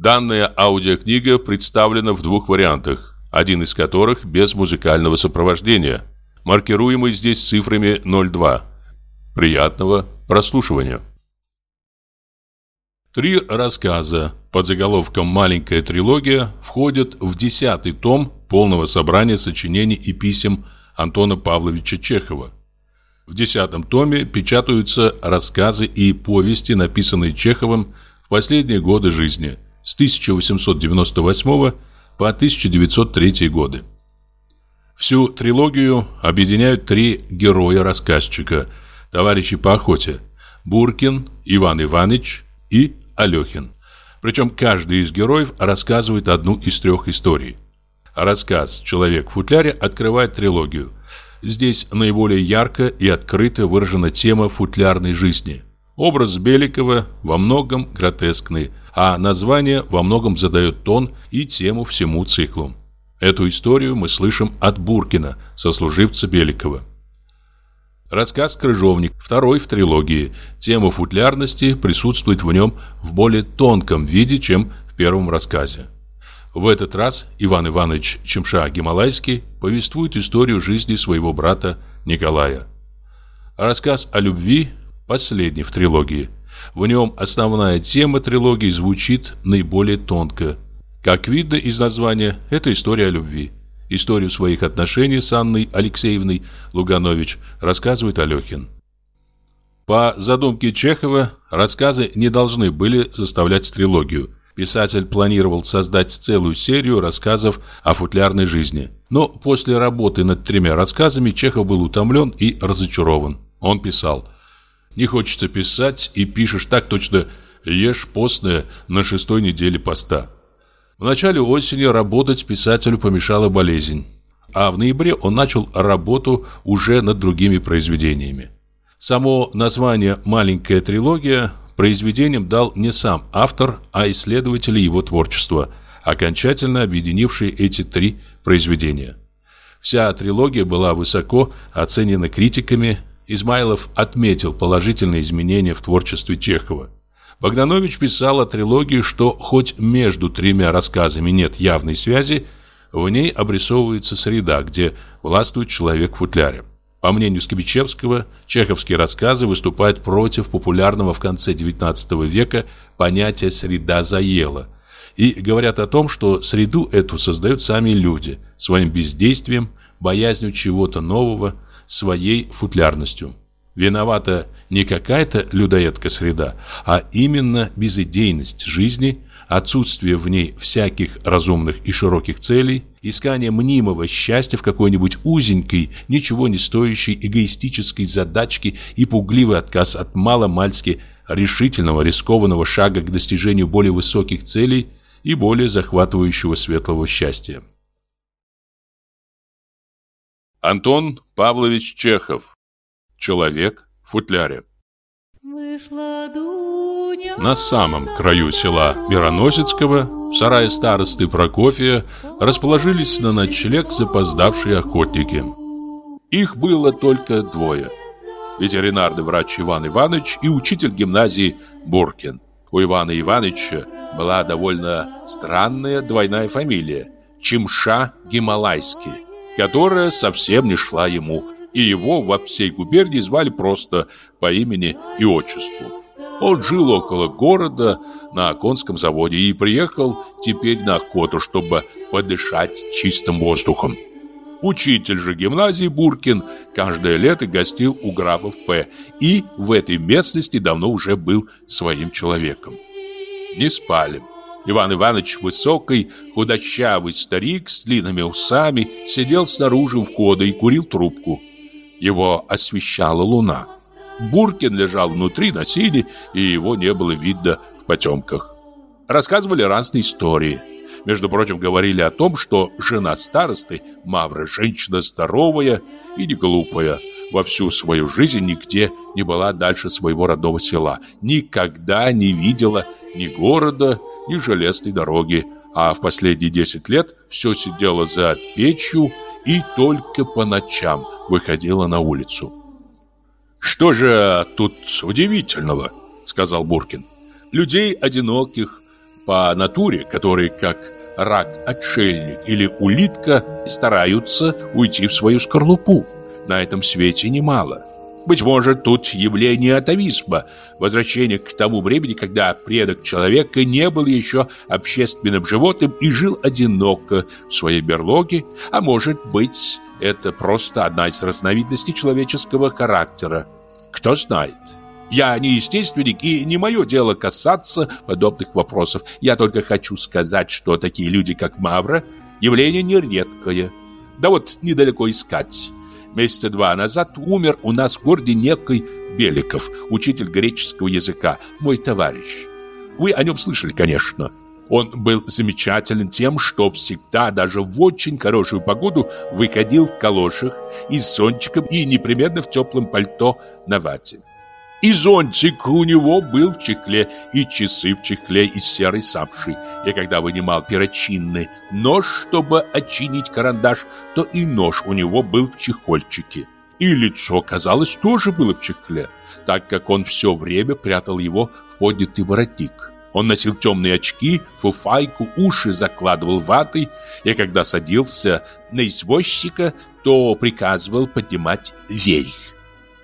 Данная аудиокнига представлена в двух вариантах, один из которых без музыкального сопровождения, маркируемый здесь цифрами 02. Приятного прослушивания. Три рассказа под заголовком «Маленькая трилогия» входят в десятый том полного собрания сочинений и писем Антона Павловича Чехова. В десятом томе печатаются рассказы и повести, написанные Чеховым в последние годы жизни, с 1898 по 1903 годы. Всю трилогию объединяют три героя-рассказчика, товарищи по охоте – Буркин, Иван Иванович и Алехин. Причем каждый из героев рассказывает одну из трех историй. Рассказ «Человек в футляре» открывает трилогию. Здесь наиболее ярко и открыто выражена тема футлярной жизни. Образ Беликова во многом гротескный, а название во многом задает тон и тему всему циклу. Эту историю мы слышим от Буркина, сослуживца Беликова. Рассказ «Крыжовник», второй в трилогии. Тема футлярности присутствует в нем в более тонком виде, чем в первом рассказе. В этот раз Иван Иванович Чемша-Гималайский повествует историю жизни своего брата Николая. Рассказ о любви последний в трилогии. В нем основная тема трилогии звучит наиболее тонко. Как видно из названия, это история о любви. Историю своих отношений с Анной Алексеевной Луганович рассказывает Алехин. По задумке Чехова, рассказы не должны были составлять трилогию. Писатель планировал создать целую серию рассказов о футлярной жизни. Но после работы над тремя рассказами Чехов был утомлен и разочарован. Он писал «Не хочется писать и пишешь так точно ешь постное на шестой неделе поста». В начале осени работать писателю помешала болезнь, а в ноябре он начал работу уже над другими произведениями. Само название «Маленькая трилогия» произведением дал не сам автор, а исследователи его творчества, окончательно объединившие эти три произведения. Вся трилогия была высоко оценена критиками, Измайлов отметил положительные изменения в творчестве Чехова. Богданович писал о трилогии, что хоть между тремя рассказами нет явной связи, в ней обрисовывается среда, где властвует человек в футляре. По мнению Скобичевского, чеховские рассказы выступают против популярного в конце XIX века понятия «среда заела» и говорят о том, что среду эту создают сами люди своим бездействием, боязнью чего-то нового, своей футлярностью. Виновата не какая-то людоедка среда, а именно безидейность жизни, отсутствие в ней всяких разумных и широких целей, искание мнимого счастья в какой-нибудь узенькой, ничего не стоящей эгоистической задачке и пугливый отказ от маломальски решительного рискованного шага к достижению более высоких целей и более захватывающего светлого счастья. Антон Павлович Чехов Человек в футляре. На самом краю села Мироносецкого, в сарае старосты Прокофия, расположились на ночлег запоздавшие охотники. Их было только двое. Ветеринарный врач Иван Иванович и учитель гимназии Буркин. У Ивана Ивановича была довольно странная двойная фамилия – Чимша Гималайский, которая совсем не шла ему и его во всей губернии звали просто по имени и отчеству. Он жил около города на конском заводе и приехал теперь на охоту, чтобы подышать чистым воздухом. Учитель же гимназии Буркин каждое лето гостил у графов П. и в этой местности давно уже был своим человеком. Не спали. Иван Иванович, высокий, худощавый старик с длинными усами, сидел снаружи у входа и курил трубку. Его освещала луна. Буркин лежал внутри на силе, и его не было видно в потемках. Рассказывали разные истории. Между прочим, говорили о том, что жена старосты, Мавра, женщина здоровая и не глупая, во всю свою жизнь нигде не была дальше своего родного села, никогда не видела ни города, ни железной дороги, а в последние 10 лет все сидела за печью и только по ночам выходила на улицу. «Что же тут удивительного?» — сказал Буркин. «Людей одиноких, по натуре, которые, как рак-отшельник или улитка, стараются уйти в свою скорлупу. На этом свете немало. Быть может, тут явление атовизма, возвращение к тому времени, когда предок человека не был еще общественным животным и жил одиноко в своей берлоге, а может быть, это просто одна из разновидностей человеческого характера. Кто знает. Я не естественник, и не мое дело касаться подобных вопросов. Я только хочу сказать, что такие люди, как Мавра, явление нередкое. Да вот недалеко искать. Месяца два назад умер у нас в городе некий Беликов, учитель греческого языка, мой товарищ. Вы о нем слышали, конечно. Он был замечателен тем, что всегда, даже в очень хорошую погоду, выходил в калошах и с зонтиком и непременно в теплом пальто на вате. И зонтик у него был в чехле, и часы в чехле из серой самши. И когда вынимал перочинный нож, чтобы отчинить карандаш, то и нож у него был в чехольчике. И лицо, казалось, тоже было в чехле, так как он все время прятал его в поднятый воротник. Он носил темные очки, фуфайку, уши закладывал ватой, и когда садился на извозчика, то приказывал поднимать вверх.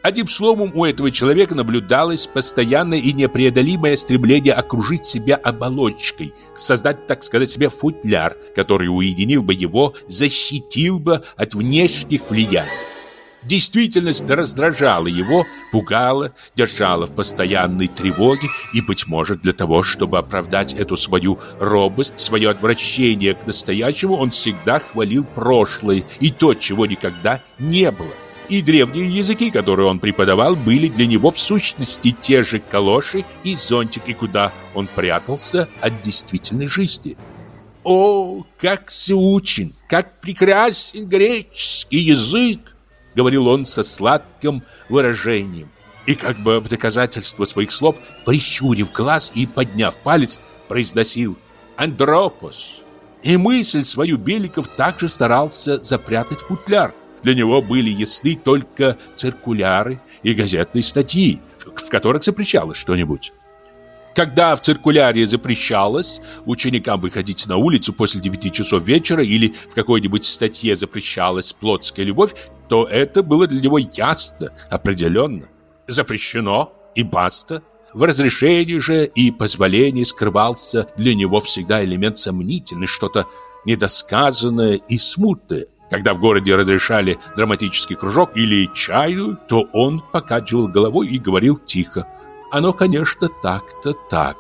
Одним словом, у этого человека наблюдалось постоянное и непреодолимое стремление окружить себя оболочкой, создать, так сказать, себе футляр, который уединил бы его, защитил бы от внешних влияний. Действительность раздражала его, пугала, держала в постоянной тревоге, и, быть может, для того, чтобы оправдать эту свою робость, свое отвращение к настоящему, он всегда хвалил прошлое и то, чего никогда не было. И древние языки, которые он преподавал, были для него в сущности те же калоши и зонтик, и куда он прятался от действительной жизни. «О, как заучен, как прекрасен греческий язык!» — говорил он со сладким выражением. И как бы в доказательство своих слов, прищурив глаз и подняв палец, произносил «Андропос». И мысль свою Беликов также старался запрятать в футляр – для него были ясны только циркуляры и газетные статьи, в которых запрещалось что-нибудь. Когда в циркуляре запрещалось ученикам выходить на улицу после 9 часов вечера или в какой-нибудь статье запрещалась плотская любовь, то это было для него ясно, определенно. Запрещено и баста. В разрешении же и позволении скрывался для него всегда элемент сомнительный, что-то недосказанное и смутное. Когда в городе разрешали драматический кружок или чаю, то он покачивал головой и говорил тихо. Оно, конечно, так-то так.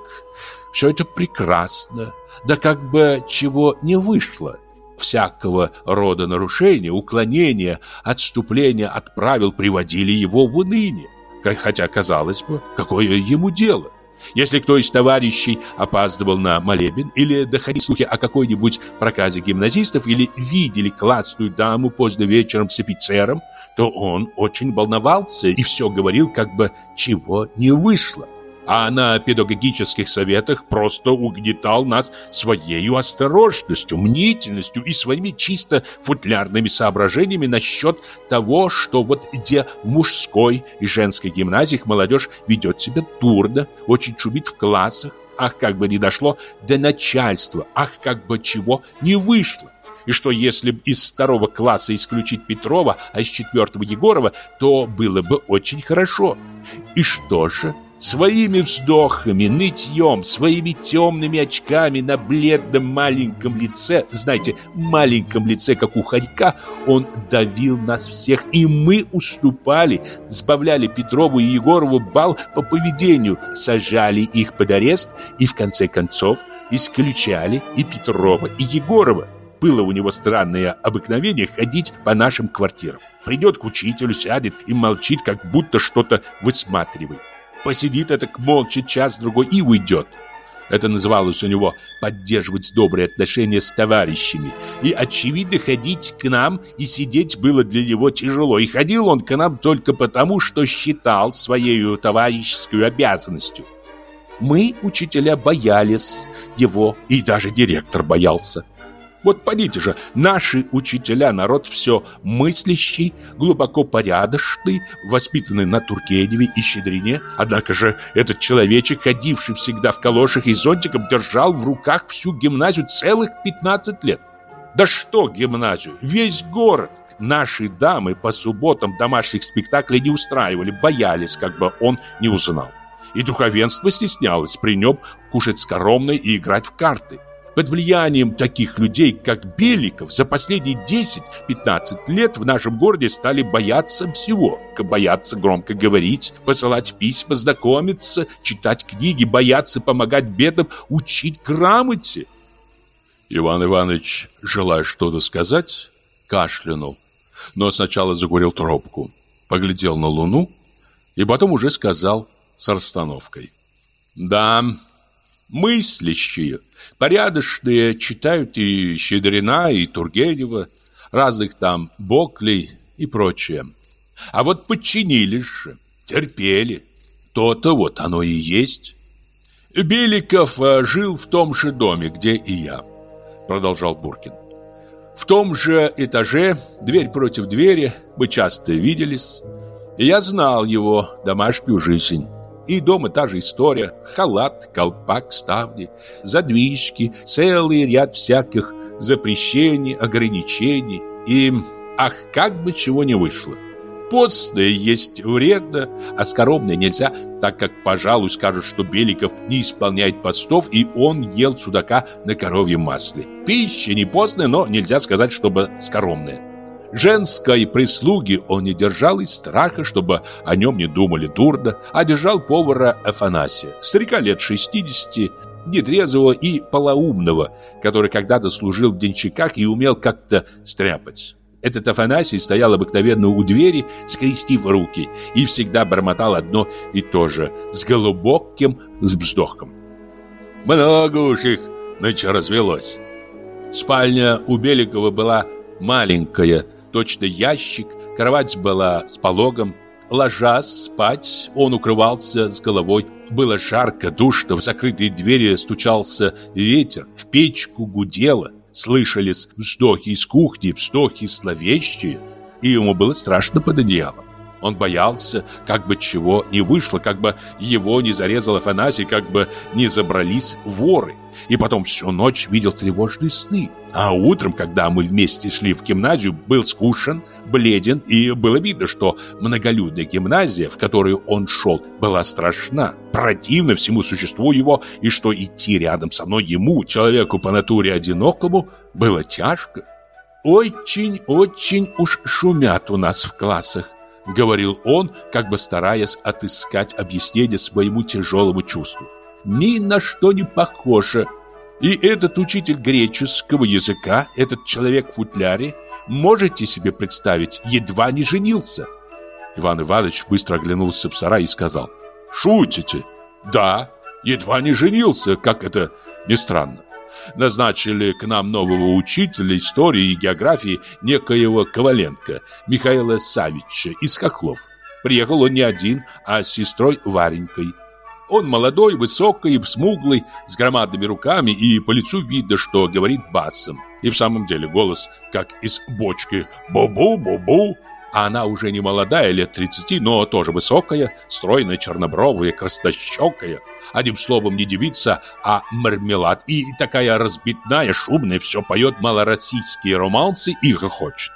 Все это прекрасно. Да как бы чего не вышло. Всякого рода нарушения, уклонения, отступления от правил приводили его в уныние. Хотя, казалось бы, какое ему дело? Если кто из товарищей опаздывал на молебен или доходили слухи о какой-нибудь проказе гимназистов или видели классную даму поздно вечером с офицером, то он очень волновался и все говорил, как бы чего не вышло а на педагогических советах просто угнетал нас своей осторожностью, мнительностью и своими чисто футлярными соображениями насчет того, что вот где в мужской и женской гимназиях молодежь ведет себя дурно, очень шумит в классах, ах, как бы не дошло до начальства, ах, как бы чего не вышло. И что если бы из второго класса исключить Петрова, а из четвертого Егорова, то было бы очень хорошо. И что же? Своими вздохами, нытьем, своими темными очками на бледном маленьком лице, знаете, маленьком лице, как у хорька, он давил нас всех, и мы уступали, сбавляли Петрову и Егорову бал по поведению, сажали их под арест и, в конце концов, исключали и Петрова, и Егорова. Было у него странное обыкновение ходить по нашим квартирам. Придет к учителю, сядет и молчит, как будто что-то высматривает посидит это молча час-другой и уйдет. Это называлось у него поддерживать добрые отношения с товарищами. И, очевидно, ходить к нам и сидеть было для него тяжело. И ходил он к нам только потому, что считал своей товарищескую обязанностью. Мы, учителя, боялись его, и даже директор боялся. Вот подите же, наши учителя, народ все мыслящий, глубоко порядочный, воспитанный на Тургеневе и Щедрине. Однако же этот человечек, ходивший всегда в калошах и зонтиком, держал в руках всю гимназию целых 15 лет. Да что гимназию, весь город. Наши дамы по субботам домашних спектаклей не устраивали, боялись, как бы он не узнал. И духовенство стеснялось при нем кушать скоромное и играть в карты. Под влиянием таких людей, как Беликов, за последние 10-15 лет в нашем городе стали бояться всего. Бояться громко говорить, посылать письма, знакомиться, читать книги, бояться помогать бедам, учить грамоте. Иван Иванович, желая что-то сказать, кашлянул, но сначала закурил трубку, поглядел на луну и потом уже сказал с расстановкой. «Да, мыслящие, порядочные читают и Щедрина, и Тургенева, разных там Боклей и прочее. А вот подчинились же, терпели. То-то вот оно и есть. Беликов э, жил в том же доме, где и я, продолжал Буркин. В том же этаже, дверь против двери, мы часто виделись, и я знал его домашнюю жизнь. И дома та же история. Халат, колпак, ставни, задвижки, целый ряд всяких запрещений, ограничений. И, ах, как бы чего не вышло. Постное есть вредно, а скоромное нельзя, так как, пожалуй, скажут, что Беликов не исполняет постов, и он ел судака на коровьем масле. Пища не постная, но нельзя сказать, чтобы скоромная. Женской прислуги он не держал из страха, чтобы о нем не думали дурно, а держал повара Афанасия, старика лет 60, нетрезвого и полоумного, который когда-то служил в денщиках и умел как-то стряпать. Этот Афанасий стоял обыкновенно у двери, скрестив руки, и всегда бормотал одно и то же, с глубоким вздохом. Много уж их нынче развелось. Спальня у Беликова была маленькая, точно ящик, кровать была с пологом. Ложась спать, он укрывался с головой. Было жарко, душно, в закрытые двери стучался ветер, в печку гудело. Слышались вздохи из кухни, вздохи зловещие, и ему было страшно под одеялом. Он боялся, как бы чего не вышло, как бы его не зарезал Афанасий, как бы не забрались воры. И потом всю ночь видел тревожные сны. А утром, когда мы вместе шли в гимназию, был скушен, бледен, и было видно, что многолюдная гимназия, в которую он шел, была страшна, противна всему существу его, и что идти рядом со мной ему, человеку по натуре одинокому, было тяжко. Очень-очень уж шумят у нас в классах. — говорил он, как бы стараясь отыскать объяснение своему тяжелому чувству. «Ни на что не похоже. И этот учитель греческого языка, этот человек в футляре, можете себе представить, едва не женился». Иван Иванович быстро оглянулся в сарай и сказал. «Шутите?» «Да, едва не женился, как это ни странно назначили к нам нового учителя истории и географии некоего Коваленко, Михаила Савича из Хохлов. Приехал он не один, а с сестрой Варенькой. Он молодой, высокий, смуглый, с громадными руками, и по лицу видно, что говорит басом. И в самом деле голос, как из бочки «бу-бу-бу-бу», а она уже не молодая, лет 30, но тоже высокая, стройная, чернобровая, краснощекая. Одним словом, не девица, а мармелад. И такая разбитная, шумная, все поет малороссийские романсы и хохочет.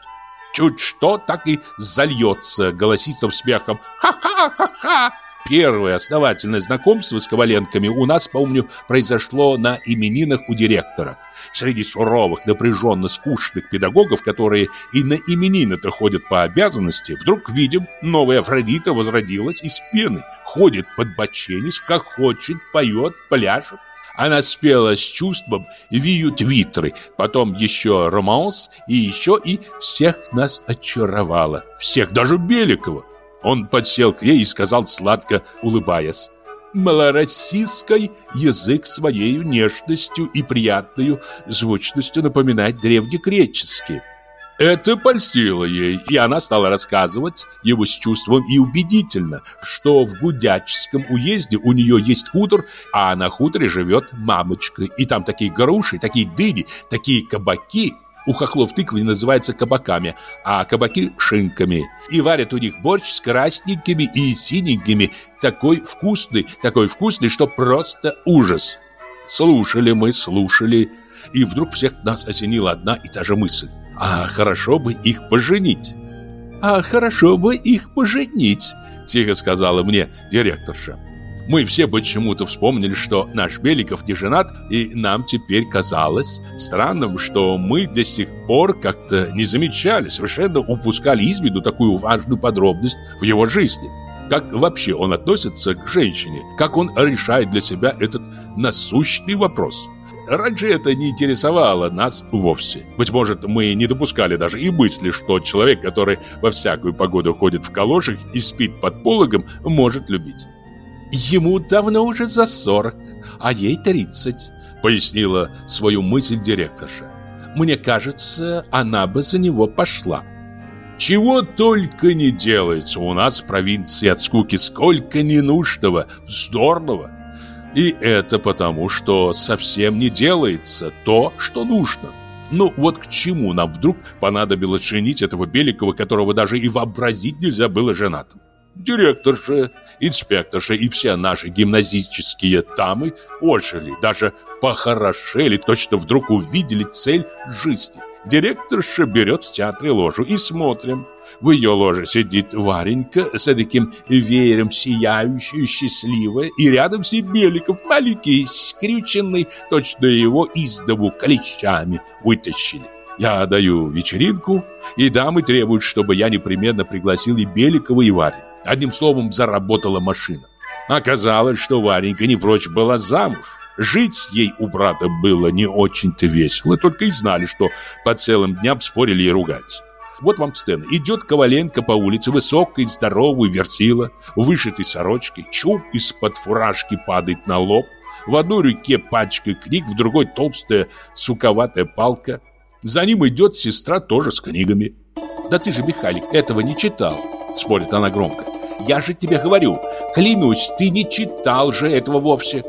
Чуть что, так и зальется голосистым смехом. «Ха-ха-ха-ха!» Первое основательное знакомство с Коваленками у нас, помню, произошло на именинах у директора. Среди суровых, напряженно скучных педагогов, которые и на именины-то ходят по обязанности, вдруг видим, новая Афродита возродилась из пены, ходит под боченись, хохочет, поет, пляшет. Она спела с чувством «Виют витры», потом еще «Романс» и еще и всех нас очаровала. Всех, даже Беликова. Он подсел к ней и сказал, сладко улыбаясь, «Малороссийский язык своей нежностью и приятной звучностью напоминает древнегреческий». Это польстило ей, и она стала рассказывать ему с чувством и убедительно, что в Гудячском уезде у нее есть хутор, а на хуторе живет мамочка, и там такие груши, такие дыни, такие кабаки. У хохлов тыквы называются кабаками, а кабаки – шинками. И варят у них борщ с красненькими и синенькими, такой вкусный, такой вкусный, что просто ужас. Слушали мы, слушали, и вдруг всех нас осенила одна и та же мысль. А хорошо бы их поженить. А хорошо бы их поженить, тихо сказала мне директорша. Мы все почему-то вспомнили, что наш Беликов не женат, и нам теперь казалось странным, что мы до сих пор как-то не замечали, совершенно упускали из виду такую важную подробность в его жизни. Как вообще он относится к женщине, как он решает для себя этот насущный вопрос. Раньше это не интересовало нас вовсе. Быть может, мы не допускали даже и мысли, что человек, который во всякую погоду ходит в калошах и спит под пологом, может любить. «Ему давно уже за сорок, а ей тридцать», — пояснила свою мысль директорша. «Мне кажется, она бы за него пошла». Чего только не делается у нас в провинции от скуки, сколько ненужного, вздорного. И это потому, что совсем не делается то, что нужно. Ну вот к чему нам вдруг понадобилось женить этого Беликова, которого даже и вообразить нельзя было женатым? Директорша, инспекторша и все наши гимназические тамы ожили, даже похорошели, точно вдруг увидели цель жизни. Директорша берет в театре ложу и смотрим. В ее ложе сидит Варенька с таким веером сияющая, счастливая, и рядом с ней Беликов, маленький, скрюченный, точно его из дому клещами вытащили. Я даю вечеринку, и дамы требуют, чтобы я непременно пригласил и Беликова, и Варю. Одним словом, заработала машина. Оказалось, что Варенька не прочь была замуж. Жить ей у брата было не очень-то весело, только и знали, что по целым дням спорили и ругались. Вот вам сцена. Идет Коваленко по улице, высокой, здоровый, вертила, вышитой сорочкой, чуб из-под фуражки падает на лоб, в одной руке пачка книг, в другой толстая суковатая палка. За ним идет сестра тоже с книгами. «Да ты же, Михалик, этого не читал», — спорит она громко. «Я же тебе говорю, клянусь, ты не читал же этого вовсе».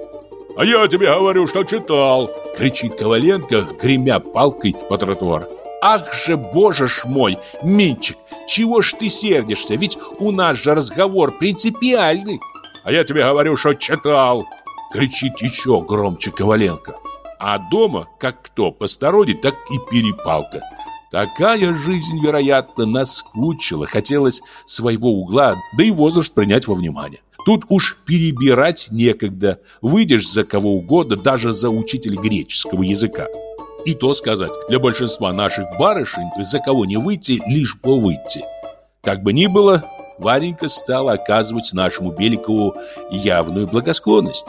«А я тебе говорю, что читал!» Кричит Коваленко, гремя палкой по тротуару. «Ах же, боже ж мой, Минчик, чего ж ты сердишься? Ведь у нас же разговор принципиальный!» «А я тебе говорю, что читал!» Кричит еще громче Коваленко. А дома, как кто посторонний, так и перепалка. Такая жизнь, вероятно, наскучила, хотелось своего угла, да и возраст принять во внимание. Тут уж перебирать некогда, выйдешь за кого угодно, даже за учителя греческого языка. И то сказать, для большинства наших барышень за кого не выйти, лишь бы выйти. Как бы ни было, Варенька стала оказывать нашему Беликову явную благосклонность.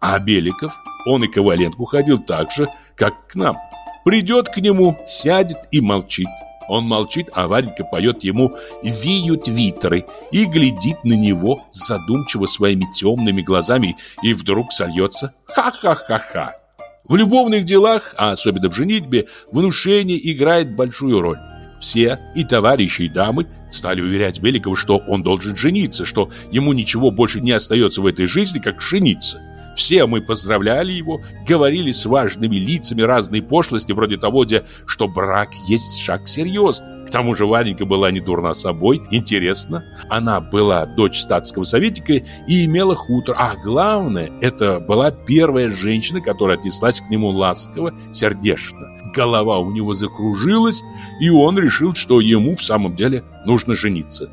А Беликов, он и Коваленко ходил так же, как к нам. Придет к нему, сядет и молчит. Он молчит, а Варенька поет ему «Виют витры» и глядит на него задумчиво своими темными глазами и вдруг сольется «Ха-ха-ха-ха». В любовных делах, а особенно в женитьбе, внушение играет большую роль. Все, и товарищи, и дамы, стали уверять Беликова, что он должен жениться, что ему ничего больше не остается в этой жизни, как жениться. Все мы поздравляли его, говорили с важными лицами разные пошлости, вроде того, где, что брак есть шаг серьезный. К тому же Варенька была не дурна собой, интересно. Она была дочь статского советника и имела хутор. А главное, это была первая женщина, которая отнеслась к нему ласково, сердечно. Голова у него закружилась, и он решил, что ему в самом деле нужно жениться.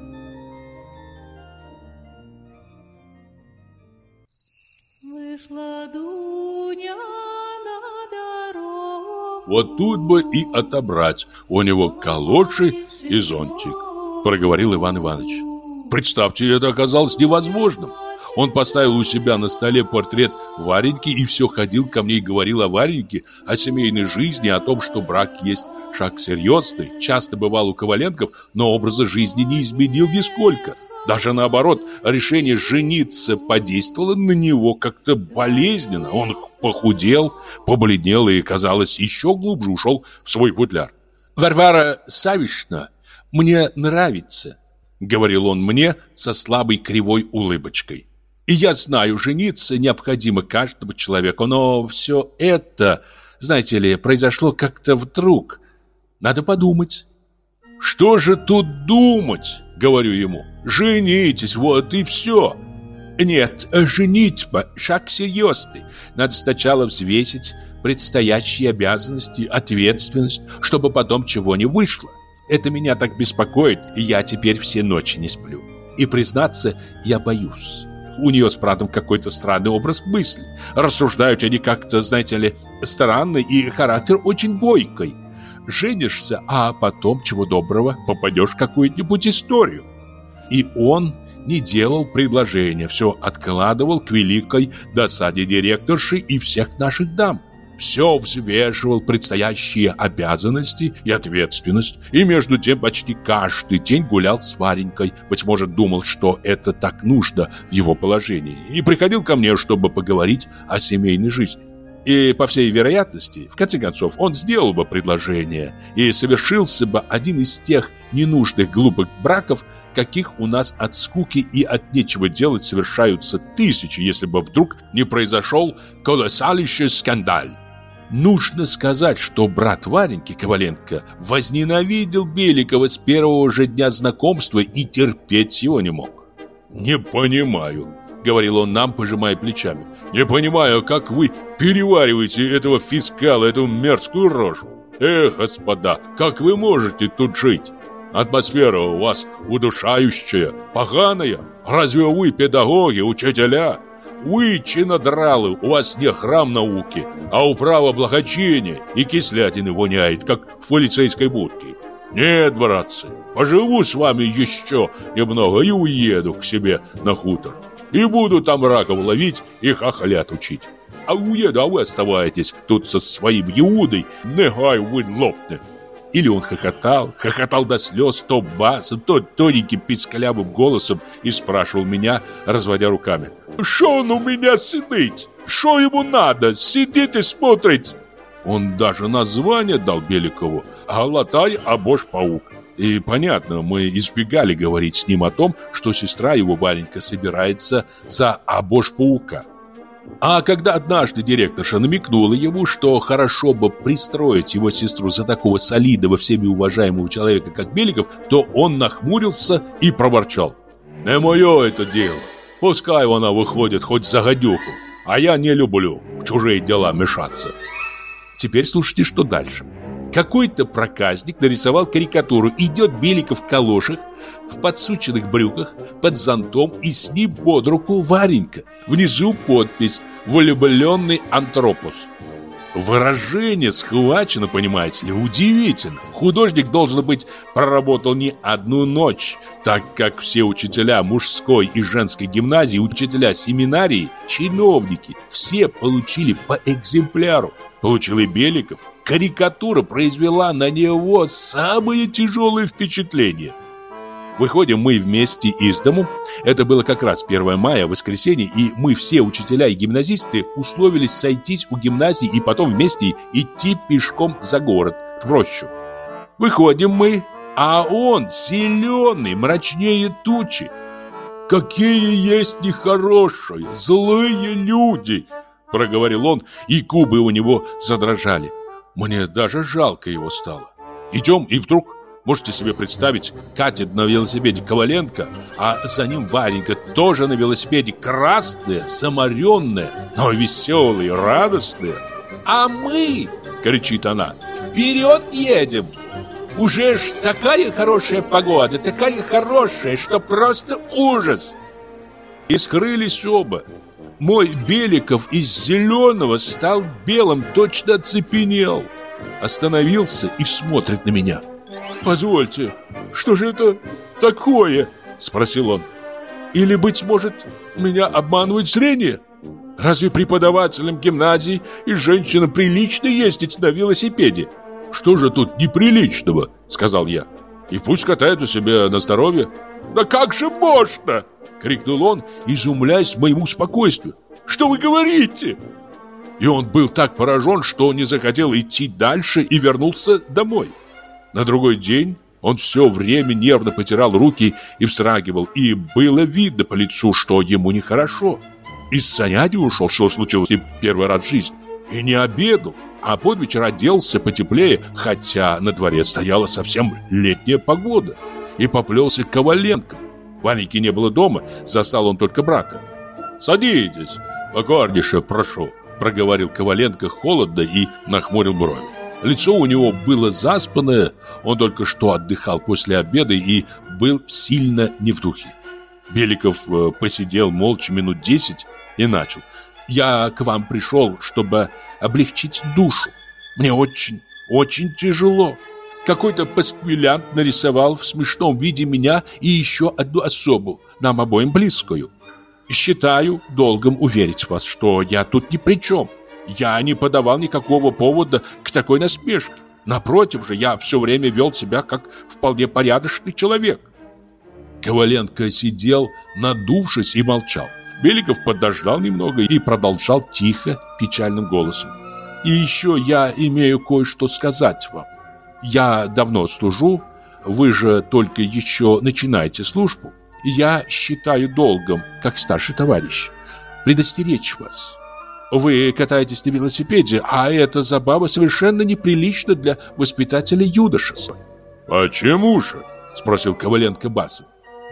Вот тут бы и отобрать у него калоши и зонтик, проговорил Иван Иванович. Представьте, это оказалось невозможным. Он поставил у себя на столе портрет Вареньки и все ходил ко мне и говорил о Вареньке, о семейной жизни, о том, что брак есть шаг серьезный. Часто бывал у Коваленков, но образа жизни не изменил нисколько. Даже наоборот, решение жениться подействовало на него как-то болезненно. Он похудел, побледнел и, казалось, еще глубже ушел в свой футляр. Варвара Савишна мне нравится, говорил он мне со слабой кривой улыбочкой. И я знаю, жениться необходимо каждому человеку, но все это, знаете ли, произошло как-то вдруг. Надо подумать. Что же тут думать, говорю ему. Женитесь, вот и все. Нет, женитьба – шаг серьезный. Надо сначала взвесить предстоящие обязанности, ответственность, чтобы потом чего не вышло. Это меня так беспокоит, и я теперь все ночи не сплю. И, признаться, я боюсь. У нее с братом какой-то странный образ мысли. Рассуждают они как-то, знаете ли, странно, и характер очень бойкий. Женишься, а потом, чего доброго, попадешь в какую-нибудь историю. И он не делал предложения, все откладывал к великой досаде директорши и всех наших дам. Все взвешивал предстоящие обязанности и ответственность, и между тем почти каждый день гулял с Варенькой, быть может, думал, что это так нужно в его положении, и приходил ко мне, чтобы поговорить о семейной жизни. И, по всей вероятности, в конце концов, он сделал бы предложение и совершился бы один из тех ненужных глупых браков, каких у нас от скуки и от нечего делать совершаются тысячи, если бы вдруг не произошел колоссальнейший скандал. Нужно сказать, что брат Вареньки Коваленко возненавидел Беликова с первого же дня знакомства и терпеть его не мог. «Не понимаю», говорил он нам, пожимая плечами. «Не понимаю, как вы перевариваете этого фискала, эту мерзкую рожу. Эх, господа, как вы можете тут жить? Атмосфера у вас удушающая, поганая. Разве вы педагоги, учителя? Вы чинодралы, у вас не храм науки, а управа благочиния, и кислятины воняет, как в полицейской будке. Нет, братцы, поживу с вами еще немного и уеду к себе на хутор. И буду там раков ловить и хохлят учить. А уеду, а вы оставайтесь тут со своим Иудой, негай вы лопне. Или он хохотал, хохотал до слез, то басом, то тоненьким писклявым голосом и спрашивал меня, разводя руками. «Что он у меня сидит? Что ему надо? Сидит и смотрит!» Он даже название дал Беликову «Галатай, а Бош-паук». И понятно, мы избегали говорить с ним о том, что сестра его маленькая собирается за обож-паука. А когда однажды директорша намекнула ему, что хорошо бы пристроить его сестру за такого солидного, всеми уважаемого человека, как Беликов, то он нахмурился и проворчал. «Не мое это дело. Пускай она выходит хоть за гадюку, а я не люблю в чужие дела мешаться». Теперь слушайте, что дальше. Какой-то проказник нарисовал карикатуру. Идет Беликов в калошах, в подсученных брюках, под зонтом и с ним под руку Варенька. Внизу подпись «Влюбленный антропус». Выражение схвачено, понимаете ли, удивительно. Художник, должен быть, проработал не одну ночь, так как все учителя мужской и женской гимназии, учителя семинарии, чиновники, все получили по экземпляру. Получил и Беликов, карикатура произвела на него самые тяжелые впечатления. Выходим мы вместе из дому. Это было как раз 1 мая, воскресенье, и мы все, учителя и гимназисты, условились сойтись у гимназии и потом вместе идти пешком за город, в рощу. Выходим мы, а он зеленый, мрачнее тучи. «Какие есть нехорошие, злые люди!» Проговорил он, и губы у него задрожали. Мне даже жалко его стало. Идем, и вдруг, можете себе представить, катит на велосипеде Коваленко, а за ним Варенька тоже на велосипеде красная, замаренная, но веселая, радостная. «А мы!» — кричит она. «Вперед едем!» Уже ж такая хорошая погода, такая хорошая, что просто ужас. И скрылись оба. Мой Беликов из зеленого стал белым, точно оцепенел. Остановился и смотрит на меня. «Позвольте, что же это такое?» Спросил он. «Или, быть может, меня обманывает зрение? Разве преподавателям гимназии и женщинам прилично ездить на велосипеде?» «Что же тут неприличного?» Сказал я. «И пусть катаются себе на здоровье». «Да как же можно?» Крикнул он, изумляясь моему спокойствию. «Что вы говорите?» И он был так поражен, что не захотел идти дальше и вернулся домой. На другой день он все время нервно потирал руки и вздрагивал, и было видно по лицу, что ему нехорошо. Из занятий ушел, что случилось и первый раз в жизни, и не обедал, а под вечер оделся потеплее, хотя на дворе стояла совсем летняя погода, и поплелся к Коваленко. Ваньки не было дома, застал он только брата. «Садитесь, покорнейше прошу», — проговорил Коваленко холодно и нахмурил брови. Лицо у него было заспанное, он только что отдыхал после обеда и был сильно не в духе. Беликов э, посидел молча минут десять и начал. «Я к вам пришел, чтобы облегчить душу. Мне очень, очень тяжело. Какой-то пасквилянт нарисовал в смешном виде меня и еще одну особу, нам обоим близкую. Считаю долгом уверить вас, что я тут ни при чем. Я не подавал никакого повода к такой насмешке. Напротив же, я все время вел себя как вполне порядочный человек. Коваленко сидел, надувшись и молчал. Беликов подождал немного и продолжал тихо, печальным голосом. «И еще я имею кое-что сказать вам. Я давно служу, вы же только еще начинаете службу. И я считаю долгом, как старший товарищ, предостеречь вас. Вы катаетесь на велосипеде, а эта забава совершенно неприлична для воспитателя юдошества. «Почему же?» – спросил Коваленко басом.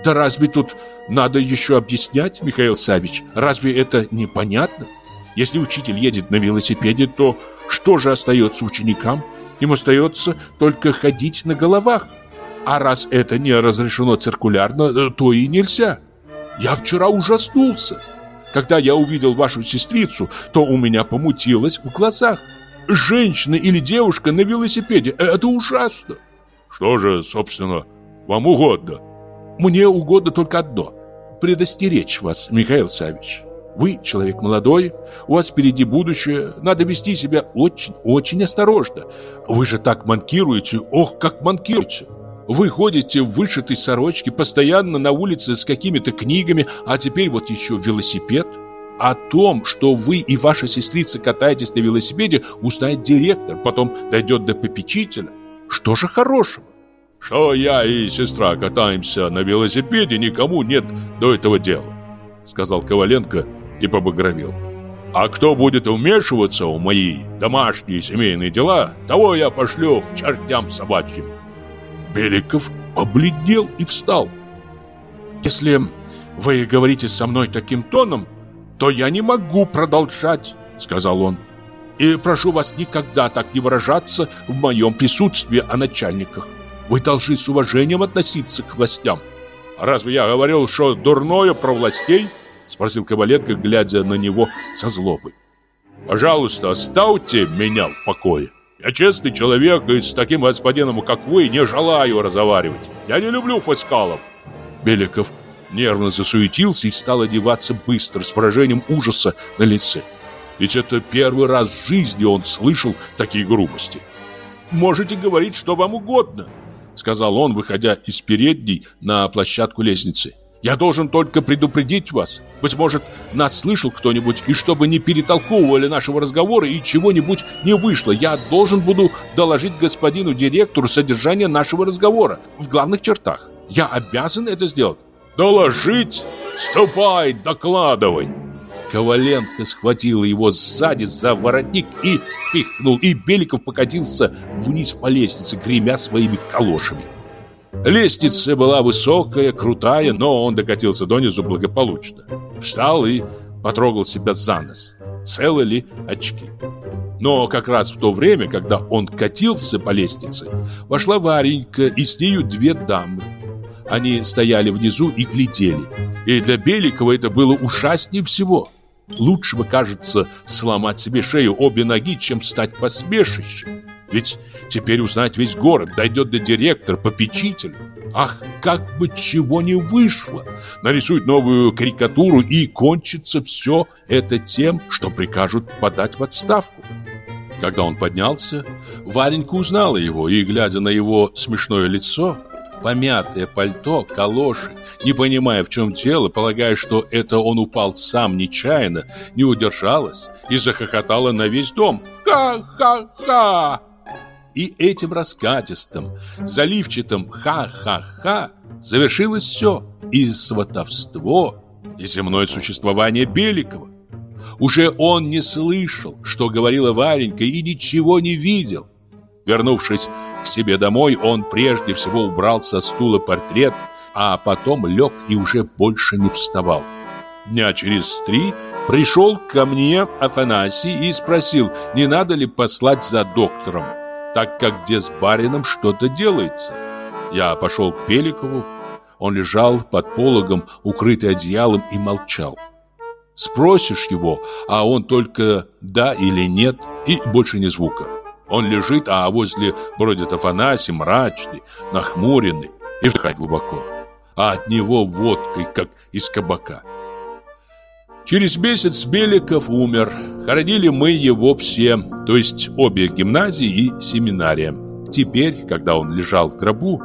«Да разве тут надо еще объяснять, Михаил Савич? Разве это непонятно? Если учитель едет на велосипеде, то что же остается ученикам? Им остается только ходить на головах. А раз это не разрешено циркулярно, то и нельзя. Я вчера ужаснулся. Когда я увидел вашу сестрицу, то у меня помутилось в глазах. Женщина или девушка на велосипеде – это ужасно. Что же, собственно, вам угодно? Мне угодно только одно – предостеречь вас, Михаил Савич. Вы человек молодой, у вас впереди будущее, надо вести себя очень-очень осторожно. Вы же так манкируете, ох, как манкируете. Вы ходите в вышитой сорочке, постоянно на улице с какими-то книгами, а теперь вот еще велосипед. О том, что вы и ваша сестрица катаетесь на велосипеде, узнает директор, потом дойдет до попечителя. Что же хорошего? Что я и сестра катаемся на велосипеде, никому нет до этого дела, сказал Коваленко и побагровел. А кто будет вмешиваться в мои домашние семейные дела, того я пошлю к чертям собачьим. Беликов побледнел и встал. «Если вы говорите со мной таким тоном, то я не могу продолжать», — сказал он. «И прошу вас никогда так не выражаться в моем присутствии о начальниках. Вы должны с уважением относиться к властям». «Разве я говорил, что дурное про властей?» — спросил Коваленко, глядя на него со злобой. «Пожалуйста, оставьте меня в покое». Я честный человек и с таким господином, как вы, не желаю разговаривать. Я не люблю фаскалов. Беликов нервно засуетился и стал одеваться быстро, с выражением ужаса на лице. Ведь это первый раз в жизни он слышал такие грубости. «Можете говорить, что вам угодно», — сказал он, выходя из передней на площадку лестницы. Я должен только предупредить вас. Быть может, нас слышал кто-нибудь, и чтобы не перетолковывали нашего разговора и чего-нибудь не вышло, я должен буду доложить господину директору содержание нашего разговора в главных чертах. Я обязан это сделать. Доложить? Ступай, докладывай. Коваленко схватил его сзади за воротник и пихнул, и Беликов покатился вниз по лестнице, гремя своими калошами. Лестница была высокая, крутая, но он докатился донизу благополучно. Встал и потрогал себя за нос. Целы ли очки? Но как раз в то время, когда он катился по лестнице, вошла Варенька и с нею две дамы. Они стояли внизу и глядели. И для Беликова это было ужаснее всего. Лучше бы, кажется, сломать себе шею обе ноги, чем стать посмешищем. Ведь теперь узнать весь город, дойдет до директора, попечителя. Ах, как бы чего не вышло! Нарисуют новую карикатуру и кончится все это тем, что прикажут подать в отставку. Когда он поднялся, Варенька узнала его и, глядя на его смешное лицо, помятое пальто, калоши, не понимая, в чем дело, полагая, что это он упал сам нечаянно, не удержалась и захохотала на весь дом. «Ха-ха-ха!» И этим раскатистым, заливчатым «ха-ха-ха» завершилось все. И сватовство, и земное существование Беликова. Уже он не слышал, что говорила Варенька, и ничего не видел. Вернувшись к себе домой, он прежде всего убрал со стула портрет, а потом лег и уже больше не вставал. Дня через три пришел ко мне Афанасий и спросил, не надо ли послать за доктором, так как где с барином что-то делается. Я пошел к Пеликову, он лежал под пологом, укрытый одеялом, и молчал. Спросишь его, а он только «да» или «нет» и больше ни звука. Он лежит, а возле бродит Афанасий, мрачный, нахмуренный и вдыхает глубоко. А от него водкой, как из кабака. Через месяц Беликов умер. Хоронили мы его все, то есть обе гимназии и семинария. Теперь, когда он лежал в гробу,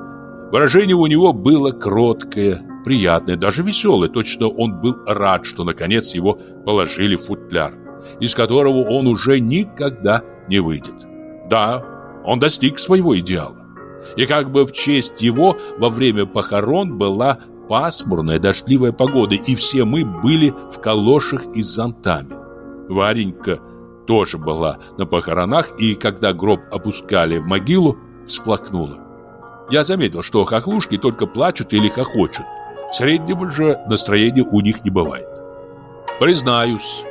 выражение у него было кроткое, приятное, даже веселое. Точно он был рад, что наконец его положили в футляр, из которого он уже никогда не выйдет. Да, он достиг своего идеала. И как бы в честь его во время похорон была пасмурная дождливая погода, и все мы были в калошах и с зонтами. Варенька тоже была на похоронах, и когда гроб опускали в могилу, всплакнула. Я заметил, что хохлушки только плачут или хохочут. Среднего же настроения у них не бывает. Признаюсь,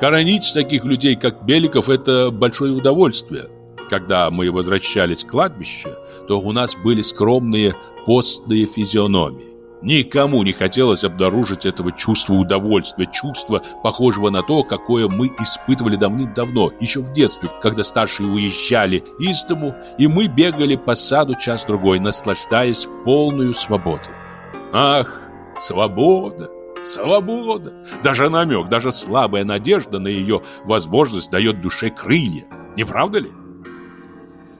хоронить таких людей, как Беликов, это большое удовольствие. Когда мы возвращались к кладбищу, то у нас были скромные постные физиономии. Никому не хотелось обнаружить этого чувства удовольствия, чувства, похожего на то, какое мы испытывали давным-давно, еще в детстве, когда старшие уезжали из дому, и мы бегали по саду час-другой, наслаждаясь полную свободой. Ах, свобода! Свобода! Даже намек, даже слабая надежда на ее возможность дает душе крылья. Не правда ли?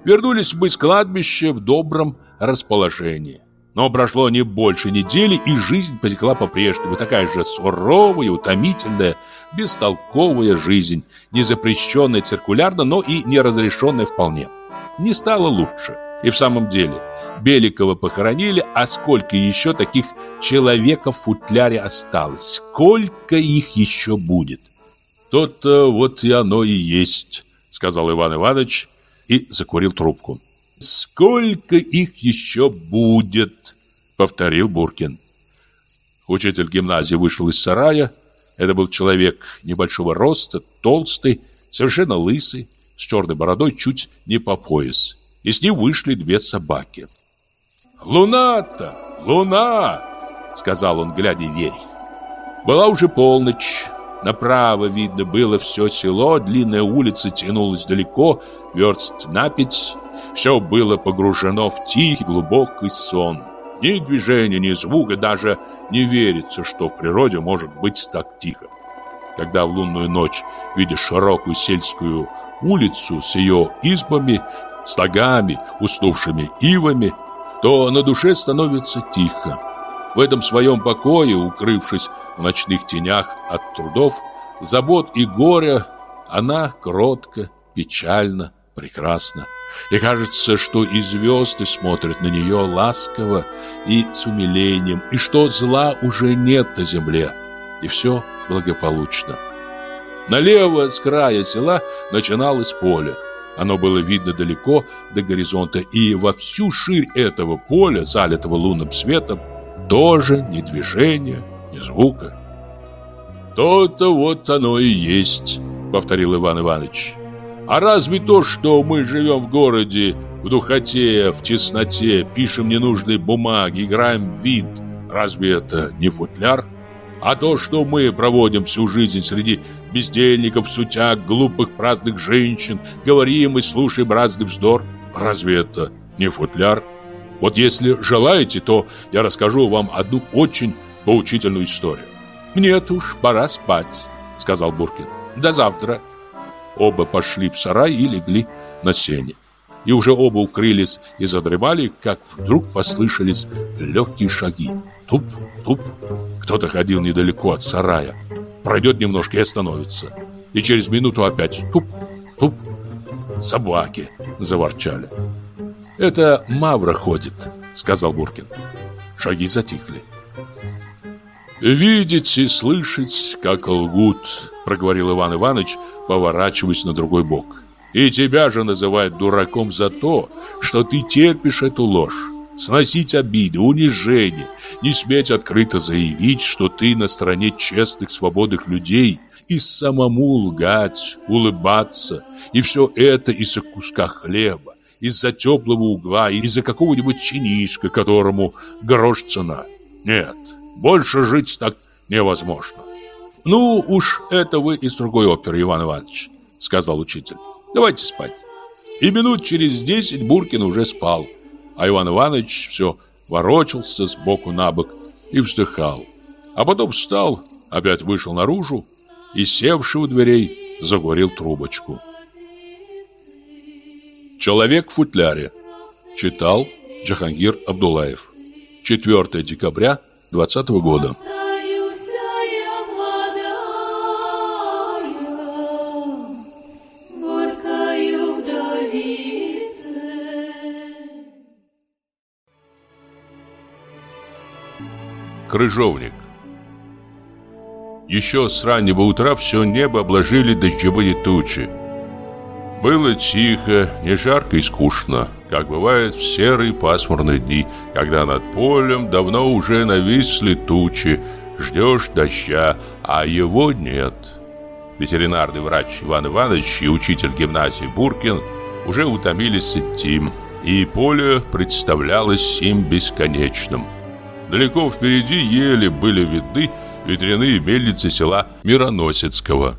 Вернулись мы с кладбища в добром расположении. Но прошло не больше недели, и жизнь потекла по-прежнему. Такая же суровая, утомительная, бестолковая жизнь, не запрещенная циркулярно, но и не разрешенная вполне. Не стало лучше. И в самом деле, Беликова похоронили, а сколько еще таких человеков в футляре осталось? Сколько их еще будет? То-то вот и оно и есть, сказал Иван Иванович, и закурил трубку. «Сколько их еще будет?» — повторил Буркин. Учитель гимназии вышел из сарая. Это был человек небольшого роста, толстый, совершенно лысый, с черной бородой чуть не по пояс. И с ним вышли две собаки. «Луна-то! Луна!» — сказал он, глядя вверх. Была уже полночь. Направо видно было все село, длинная улица тянулась далеко, верст на пять. Все было погружено в тихий глубокий сон. Ни движения, ни звука, даже не верится, что в природе может быть так тихо. Когда в лунную ночь видишь широкую сельскую улицу с ее избами, стогами, уснувшими ивами, то на душе становится тихо. В этом своем покое, укрывшись в ночных тенях от трудов, забот и горя, она кротко, печально, прекрасна. И кажется, что и звезды смотрят на нее ласково и с умилением, и что зла уже нет на земле, и все благополучно. Налево с края села начиналось поле. Оно было видно далеко до горизонта, и во всю ширь этого поля, залитого лунным светом, тоже ни движения, ни звука. «То-то вот оно и есть», — повторил Иван Иванович. «А разве то, что мы живем в городе, в духоте, в тесноте, пишем ненужные бумаги, играем в вид, разве это не футляр? А то, что мы проводим всю жизнь среди бездельников, сутяг, глупых праздных женщин, говорим и слушаем разный вздор, разве это не футляр?» Вот если желаете, то я расскажу вам одну очень поучительную историю. Нет уж, пора спать, сказал Буркин. До завтра. Оба пошли в сарай и легли на сене. И уже оба укрылись и задремали, как вдруг послышались легкие шаги. Туп, туп. Кто-то ходил недалеко от сарая. Пройдет немножко и остановится. И через минуту опять туп, туп. собаки!» – заворчали. «Это Мавра ходит», – сказал Буркин. Шаги затихли. «Видеть и слышать, как лгут», — проговорил Иван Иванович, поворачиваясь на другой бок. «И тебя же называют дураком за то, что ты терпишь эту ложь. Сносить обиды, унижение, не сметь открыто заявить, что ты на стороне честных, свободных людей, и самому лгать, улыбаться, и все это из-за куска хлеба, из-за теплого угла, из-за какого-нибудь чинишка, которому грош цена. Нет, больше жить так невозможно. Ну уж это вы из другой оперы, Иван Иванович, сказал учитель. Давайте спать. И минут через десять Буркин уже спал, а Иван Иванович все ворочался с боку на бок и вздыхал. А потом встал, опять вышел наружу и, севший у дверей, загорел трубочку. Человек в футляре. Читал Джахангир Абдулаев. 4 декабря 2020 года. Крыжовник Еще с раннего утра все небо обложили дождевые тучи. Было тихо, не жарко и скучно, как бывает в серые пасмурные дни, когда над полем давно уже нависли тучи, ждешь дождя, а его нет. Ветеринарный врач Иван Иванович и учитель гимназии Буркин уже утомились идти, и поле представлялось им бесконечным. Далеко впереди еле были видны ветряные мельницы села Мироносецкого.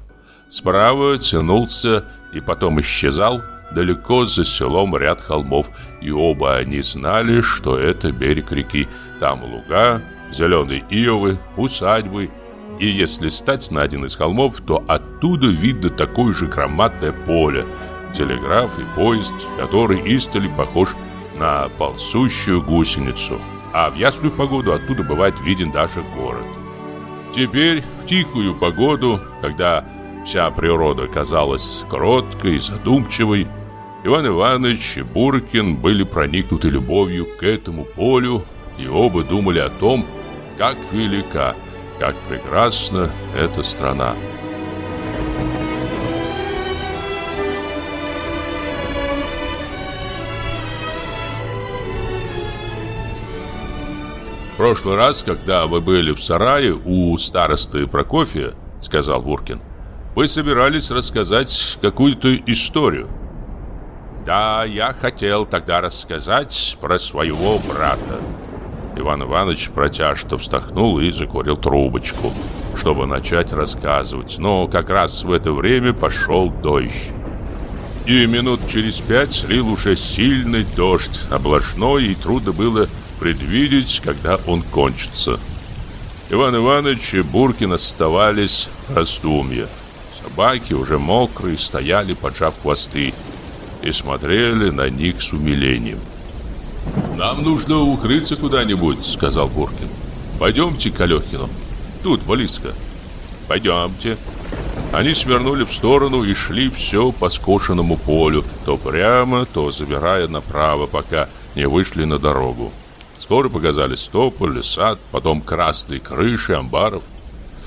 Справа тянулся и потом исчезал далеко за селом ряд холмов, и оба они знали, что это берег реки. Там луга, зеленые ивы, усадьбы. И если стать на один из холмов, то оттуда видно такое же громадное поле, телеграф и поезд, который истали похож на ползущую гусеницу. А в ясную погоду оттуда бывает виден даже город. Теперь в тихую погоду, когда Вся природа казалась кроткой и задумчивой. Иван Иванович и Буркин были проникнуты любовью к этому полю, и оба думали о том, как велика, как прекрасна эта страна. В прошлый раз, когда вы были в сарае у старосты Прокофия, сказал Буркин, вы собирались рассказать какую-то историю. Да, я хотел тогда рассказать про своего брата. Иван Иванович протяжно вздохнул и закурил трубочку, чтобы начать рассказывать. Но как раз в это время пошел дождь. И минут через пять слил уже сильный дождь, облажной, и трудно было предвидеть, когда он кончится. Иван Иванович и Буркин оставались в раздумье. Собаки, уже мокрые, стояли, поджав хвосты, и смотрели на них с умилением. «Нам нужно укрыться куда-нибудь», — сказал Буркин. «Пойдемте к Алехину. Тут близко». «Пойдемте». Они свернули в сторону и шли все по скошенному полю, то прямо, то забирая направо, пока не вышли на дорогу. Скоро показались тополь, сад, потом красные крыши амбаров —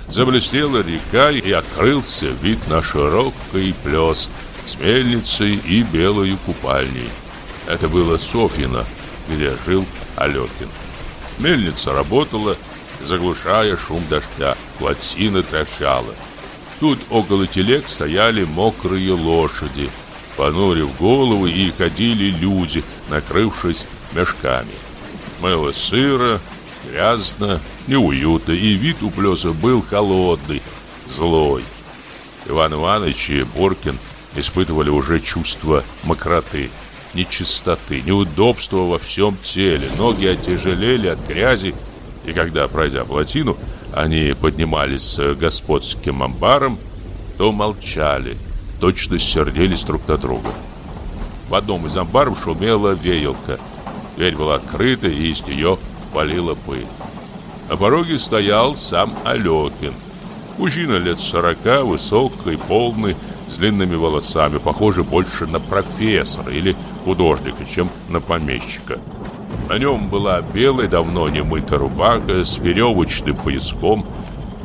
Заблестела река и открылся вид на широкий плес с мельницей и белой купальней. Это было Софьино, где жил Алехин. Мельница работала, заглушая шум дождя, плотина трещала. Тут около телег стояли мокрые лошади, понурив головы, и ходили люди, накрывшись мешками. Мыло сыро, Грязно, неуютно, и вид у плеса был холодный, злой. Иван Иванович и Боркин испытывали уже чувство мокроты, нечистоты, неудобства во всем теле. Ноги отяжелели от грязи, и когда, пройдя плотину, они поднимались с господским амбаром, то молчали, точно сердились друг на друга. В одном из амбаров шумела веялка. Дверь была открыта, и из нее валила пыль. На пороге стоял сам Алекин. Мужчина лет сорока, высокий, полный, с длинными волосами, похожий больше на профессора или художника, чем на помещика. На нем была белая, давно не мытая рубаха с веревочным пояском,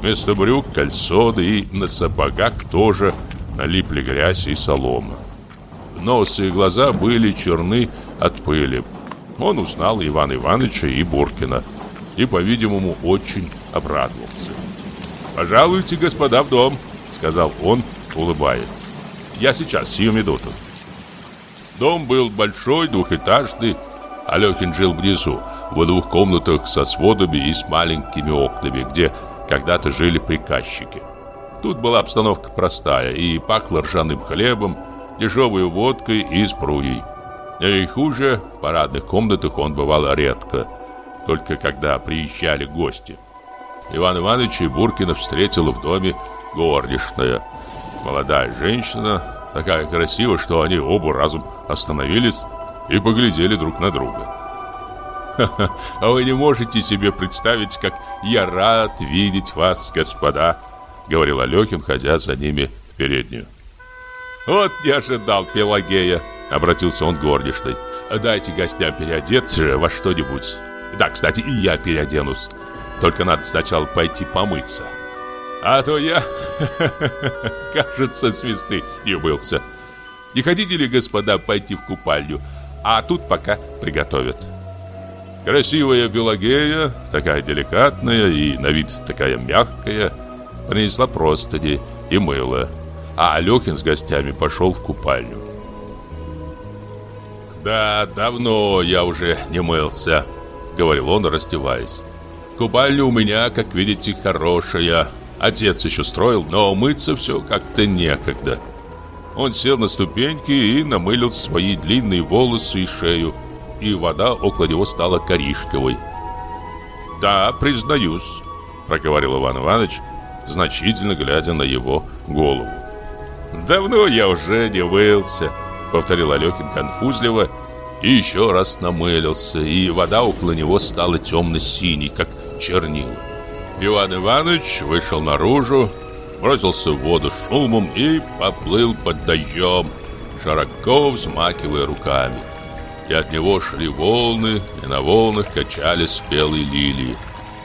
вместо брюк кальсоны и на сапогах тоже налипли грязь и солома. Нос и глаза были черны от пыли. Он узнал Ивана Ивановича и Буркина и, по-видимому, очень обрадовался. «Пожалуйте, господа, в дом», — сказал он, улыбаясь. «Я сейчас, сию минуту». Дом был большой, двухэтажный. Алехин жил внизу, в двух комнатах со сводами и с маленькими окнами, где когда-то жили приказчики. Тут была обстановка простая и пахло ржаным хлебом, дешевой водкой и спруей. И хуже, в парадных комнатах он бывал редко, только когда приезжали гости. Иван Иванович и Буркина встретила в доме горничная. Молодая женщина, такая красивая, что они оба разом остановились и поглядели друг на друга. «Ха-ха, а вы не можете себе представить, как я рад видеть вас, господа», — говорил Алехин, ходя за ними в переднюю. «Вот не ожидал Пелагея», — обратился он к горничной. «Дайте гостям переодеться во что-нибудь. Да, кстати, и я переоденусь. Только надо сначала пойти помыться. А то я, кажется, с весны не. Не хотите ли, господа, пойти в купальню? А тут пока приготовят». Красивая Пелагея, такая деликатная и на вид такая мягкая, принесла простыни и мыло а Алехин с гостями пошел в купальню. «Да, давно я уже не мылся», — говорил он, раздеваясь. «Купальня у меня, как видите, хорошая. Отец еще строил, но мыться все как-то некогда». Он сел на ступеньки и намылил свои длинные волосы и шею, и вода около него стала коричневой. «Да, признаюсь», — проговорил Иван Иванович, значительно глядя на его голову. «Давно я уже не мылся», — повторил Алехин конфузливо и еще раз намылился, и вода около него стала темно-синей, как чернила. Иван Иванович вышел наружу, бросился в воду шумом и поплыл под дождем, широко взмакивая руками. И от него шли волны, и на волнах качались спелые лилии.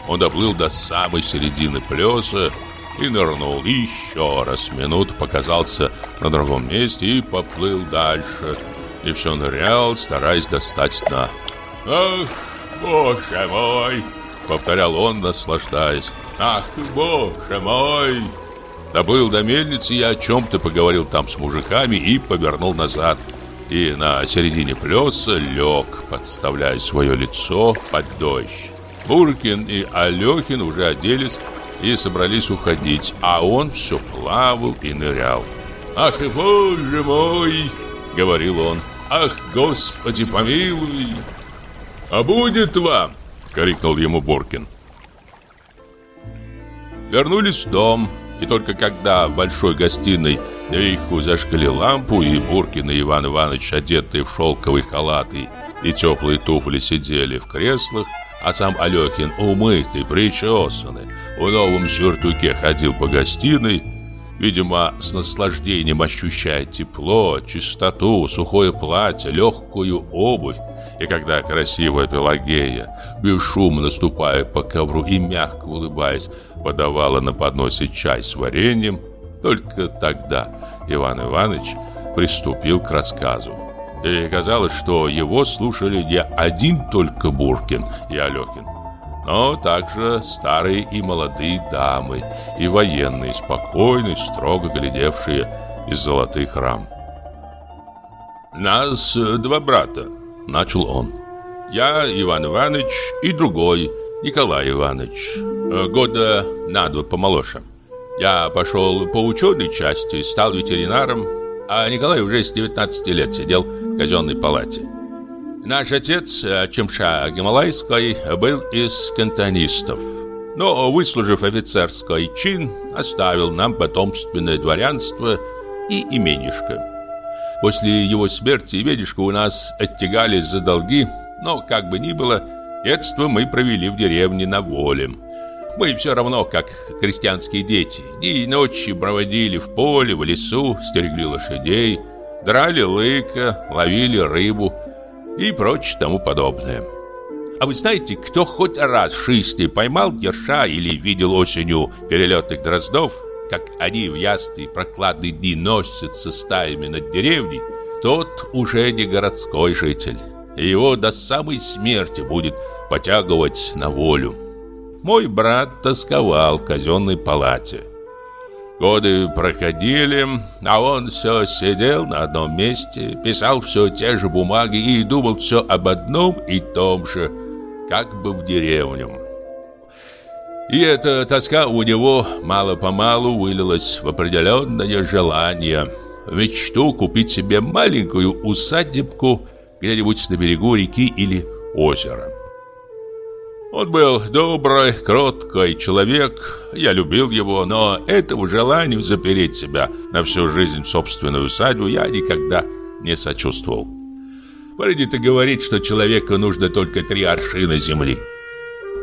Он доплыл до самой середины плеса и нырнул еще раз. Минут показался на другом месте и поплыл дальше. И все нырял, стараясь достать дна. «Ах, боже мой!» — повторял он, наслаждаясь. «Ах, боже мой!» Доплыл до мельницы и о чем-то поговорил там с мужиками и повернул назад. И на середине плеса лег, подставляя свое лицо под дождь. Буркин и Алехин уже оделись и собрались уходить, а он все плавал и нырял. «Ах, боже мой!» — говорил он. «Ах, Господи, помилуй!» «А будет вам!» — крикнул ему Буркин. Вернулись в дом, и только когда в большой гостиной наверху зажгли лампу, и Буркин и Иван Иванович, одетые в шелковые халаты и теплые туфли, сидели в креслах, а сам Алехин умытый, причесанный, в новом сюртуке ходил по гостиной, видимо, с наслаждением ощущая тепло, чистоту, сухое платье, легкую обувь. И когда красивая Пелагея, бесшумно ступая по ковру и мягко улыбаясь, подавала на подносе чай с вареньем, только тогда Иван Иванович приступил к рассказу. И казалось, что его слушали не один только Буркин и Алехин, но также старые и молодые дамы, и военные, спокойные, строго глядевшие из золотых рам. «Нас два брата», — начал он. «Я, Иван Иванович, и другой, Николай Иванович, года на два помоложе. Я пошел по ученой части, стал ветеринаром, а Николай уже с 19 лет сидел в казенной палате. Наш отец, э, Чемша Гималайский, был из кантонистов. Но, выслужив офицерский чин, оставил нам потомственное дворянство и именишко. После его смерти именишко у нас оттягали за долги, но, как бы ни было, детство мы провели в деревне на воле. Мы все равно, как крестьянские дети, и ночи проводили в поле, в лесу, стерегли лошадей, драли лыка, ловили рыбу и прочее тому подобное. А вы знаете, кто хоть раз в жизни поймал ерша или видел осенью перелетных дроздов, как они в ясные прохладные дни носятся стаями над деревней, тот уже не городской житель. И его до самой смерти будет потягивать на волю. Мой брат тосковал в казенной палате. Годы проходили, а он все сидел на одном месте, писал все те же бумаги и думал все об одном и том же, как бы в деревню. И эта тоска у него мало-помалу вылилась в определенное желание, мечту купить себе маленькую усадебку где-нибудь на берегу реки или озера. Он был добрый, кроткий человек, я любил его, но этому желанию запереть себя на всю жизнь в собственную усадьбу я никогда не сочувствовал. Принято говорить, что человеку нужно только три аршина земли.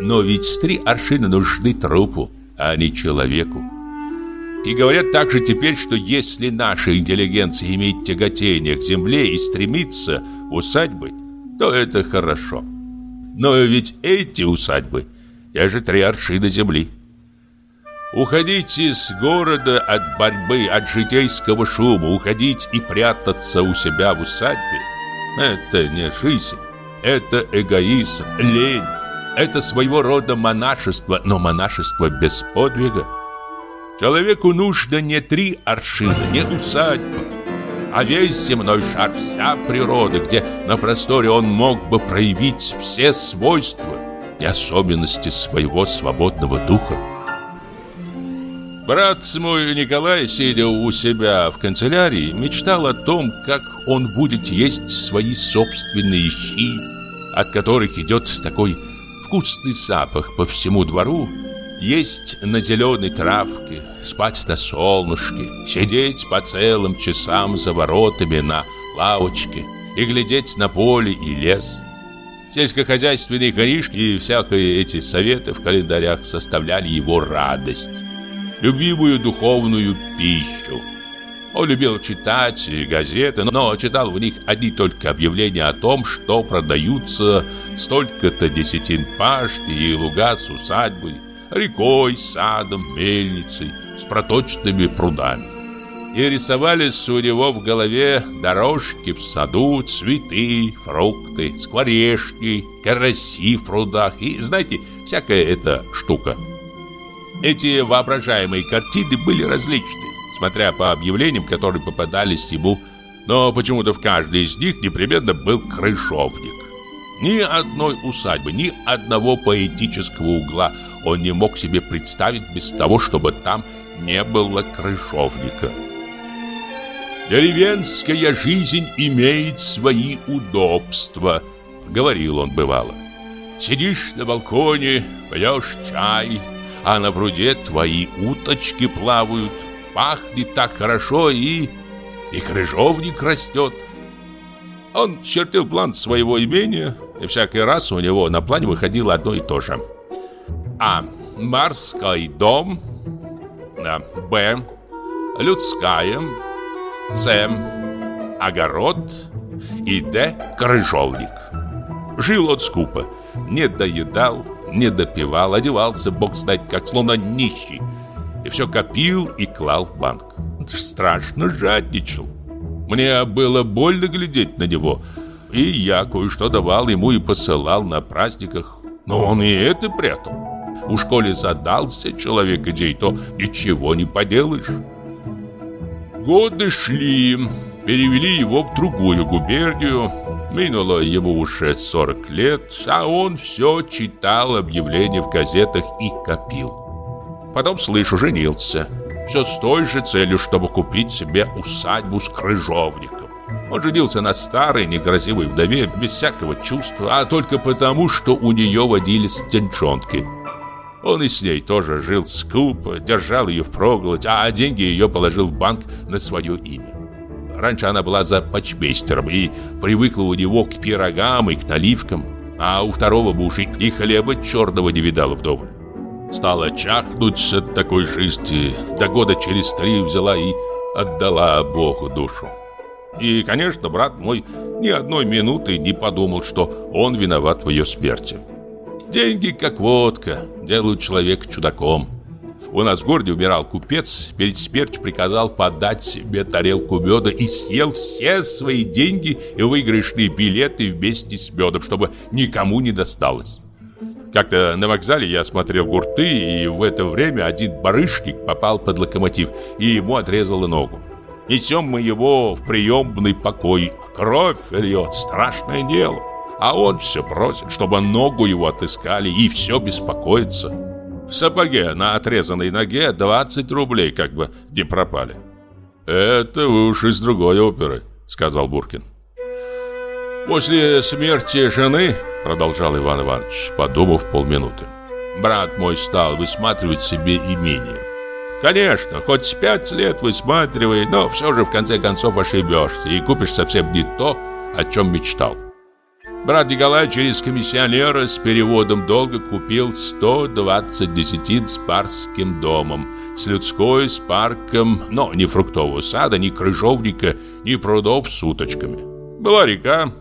Но ведь три аршина нужны трупу, а не человеку. И говорят также теперь, что если наша интеллигенция имеет тяготение к земле и стремится усадьбы, то это хорошо. Но ведь эти усадьбы, я же три аршина земли. Уходить из города от борьбы, от житейского шума, уходить и прятаться у себя в усадьбе – это не жизнь, это эгоизм, лень, это своего рода монашество, но монашество без подвига. Человеку нужно не три аршина, не усадьба, а весь земной шар, вся природа, где на просторе он мог бы проявить все свойства и особенности своего свободного духа. Брат мой Николай, сидя у себя в канцелярии, мечтал о том, как он будет есть свои собственные щи, от которых идет такой вкусный запах по всему двору, есть на зеленой травке, спать на солнышке, сидеть по целым часам за воротами на лавочке и глядеть на поле и лес. Сельскохозяйственные книжки и всякие эти советы в календарях составляли его радость, любимую духовную пищу. Он любил читать газеты, но читал в них одни только объявления о том, что продаются столько-то десятин пашни и луга с усадьбой, рекой, садом, мельницей, с проточными прудами. И рисовались у него в голове дорожки в саду, цветы, фрукты, скворечки, караси в прудах и, знаете, всякая эта штука. Эти воображаемые картины были различны, смотря по объявлениям, которые попадались ему, но почему-то в каждой из них непременно был крышовник. Ни одной усадьбы, ни одного поэтического угла он не мог себе представить без того, чтобы там не было крышовника. «Деревенская жизнь имеет свои удобства», — говорил он бывало. «Сидишь на балконе, пьешь чай, а на пруде твои уточки плавают, пахнет так хорошо и... и крыжовник растет». Он чертил план своего имения, и всякий раз у него на плане выходило одно и то же. А. Морской дом Б. Людская. С. Огород. И Д. Крыжовник. Жил он скупо. Не доедал, не допивал, одевался, бог знает как, словно нищий. И все копил и клал в банк. Страшно жадничал. Мне было больно глядеть на него. И я кое-что давал ему и посылал на праздниках. Но он и это прятал. У школе задался человек идей, то ничего не поделаешь. Годы шли, перевели его в другую губернию. Минуло ему уже 40 лет, а он все читал объявления в газетах и копил. Потом, слышу, женился. Все с той же целью, чтобы купить себе усадьбу с крыжовником. Он женился на старой, некрасивой вдове, без всякого чувства, а только потому, что у нее водились деньжонки – он и с ней тоже жил скупо, держал ее в проголодь, а деньги ее положил в банк на свое имя. Раньше она была за почмейстером и привыкла у него к пирогам и к наливкам, а у второго мужа и хлеба черного не видала вдоволь. Стала чахнуть от такой жизни. До года через три взяла и отдала Богу душу. И, конечно, брат мой ни одной минуты не подумал, что он виноват в ее смерти. Деньги, как водка, делают человека чудаком. У нас в городе умирал купец, перед смертью приказал подать себе тарелку меда и съел все свои деньги и выигрышные билеты вместе с медом, чтобы никому не досталось. Как-то на вокзале я смотрел гурты, и в это время один барышник попал под локомотив, и ему отрезало ногу. Несем мы его в приемный покой. Кровь льет, страшное дело. А он все просит, чтобы ногу его отыскали, и все беспокоится. В сапоге на отрезанной ноге 20 рублей как бы не пропали. «Это уж из другой оперы», — сказал Буркин. «После смерти жены, — продолжал Иван Иванович, подумав полминуты, — брат мой стал высматривать себе имение. Конечно, хоть пять лет высматривай, но все же в конце концов ошибешься и купишь совсем не то, о чем мечтал. Брат Николай через комиссионера с переводом долга купил 120 десятин с парским домом, с людской, с парком, но ни фруктового сада, ни крыжовника, ни прудов с уточками. Была река,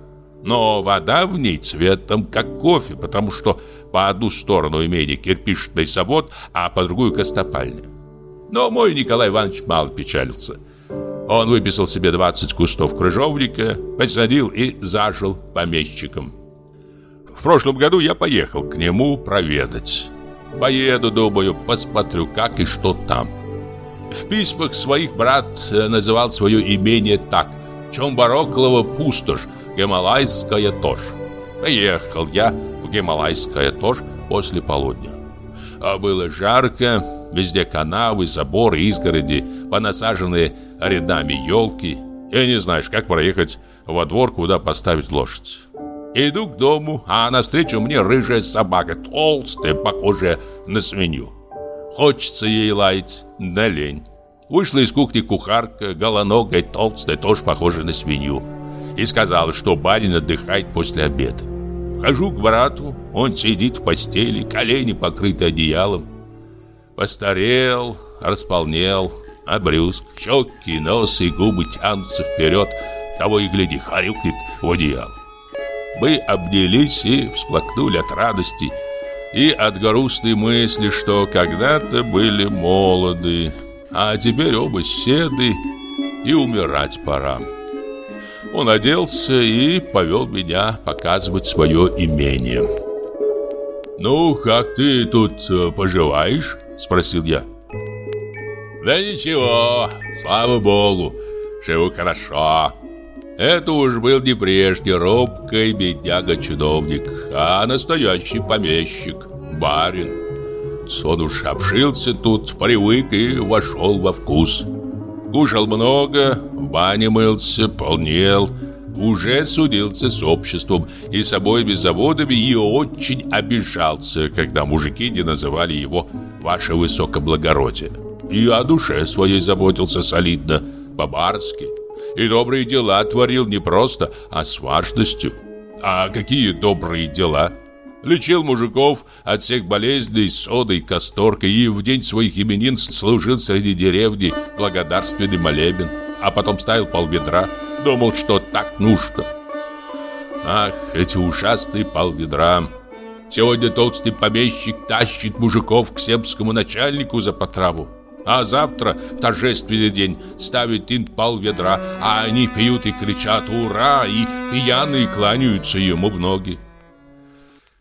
но вода в ней цветом, как кофе, потому что по одну сторону имели кирпичный завод, а по другую костопальня. Но мой Николай Иванович мало печалился. Он выписал себе 20 кустов крыжовника, посадил и зажил помещиком. В прошлом году я поехал к нему проведать. Поеду, думаю, посмотрю, как и что там. В письмах своих брат э, называл свое имение так Чомбароклова пустошь, Гималайская тоже. Приехал я в Гималайская тоже после полудня. А было жарко, везде канавы, заборы, изгороди, понасаженные рядами елки. И не знаешь, как проехать во двор, куда поставить лошадь. Иду к дому, а навстречу мне рыжая собака, толстая, похожая на свинью. Хочется ей лаять, да лень. Вышла из кухни кухарка, голоногая, толстая, тоже похожая на свинью. И сказала, что барин отдыхает после обеда. Хожу к брату, он сидит в постели, колени покрыты одеялом. Постарел, располнел, обрюзг, щеки, нос и губы тянутся вперед, того и гляди, хрюкнет в одеяло. Мы обнялись и всплакнули от радости и от грустной мысли, что когда-то были молоды, а теперь оба седы и умирать пора. Он оделся и повел меня показывать свое имение. «Ну, как ты тут э, поживаешь?» – спросил я. Да ничего, слава богу, живу хорошо. Это уж был не прежде робкий бедняга-чиновник, а настоящий помещик, барин. Он уж обшился тут, привык и вошел во вкус. Кушал много, в бане мылся, полнел, уже судился с обществом и с обоими заводами и очень обижался, когда мужики не называли его «Ваше Высокоблагородие» и о душе своей заботился солидно, по-барски. И добрые дела творил не просто, а с важностью. А какие добрые дела? Лечил мужиков от всех болезней содой, касторкой и в день своих именин служил среди деревни благодарственный молебен, а потом ставил полведра, думал, что так нужно. Ах, эти ушастые полведра! Сегодня толстый помещик тащит мужиков к семскому начальнику за потраву. А завтра, в торжественный день, ставят им пол ведра, а они пьют и кричат «Ура!» и пьяные кланяются ему в ноги.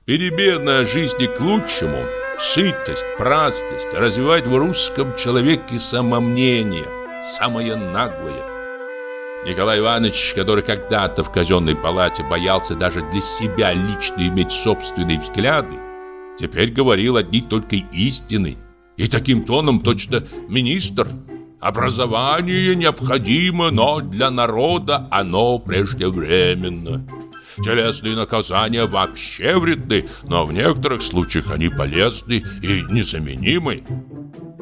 Перебедная жизни к лучшему, сытость, праздность развивает в русском человеке самомнение, самое наглое. Николай Иванович, который когда-то в казенной палате боялся даже для себя лично иметь собственные взгляды, теперь говорил одни только истины – и таким тоном точно министр. Образование необходимо, но для народа оно преждевременно. Телесные наказания вообще вредны, но в некоторых случаях они полезны и незаменимы.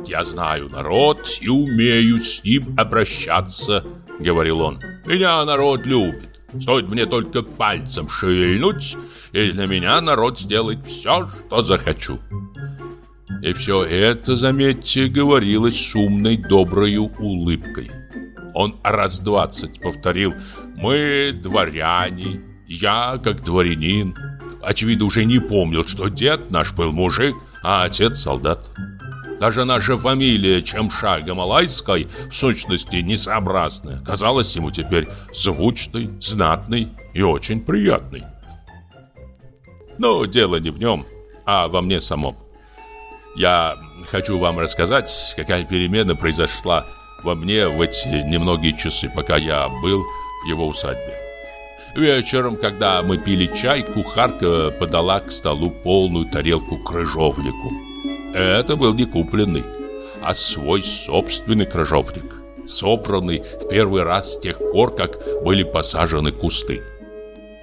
Я знаю народ и умею с ним обращаться, говорил он. Меня народ любит. Стоит мне только пальцем шевельнуть, и для меня народ сделает все, что захочу. И все это, заметьте, говорилось шумной, доброю улыбкой. Он раз двадцать повторил «Мы дворяне, я как дворянин». Очевидно, уже не помнил, что дед наш был мужик, а отец солдат. Даже наша фамилия Чемша Гамалайской в сущности несообразная, казалась ему теперь звучной, знатной и очень приятной. Но дело не в нем, а во мне самом. Я хочу вам рассказать, какая перемена произошла во мне в эти немногие часы, пока я был в его усадьбе. Вечером, когда мы пили чай, кухарка подала к столу полную тарелку крыжовнику. Это был не купленный, а свой собственный крыжовник, собранный в первый раз с тех пор, как были посажены кусты.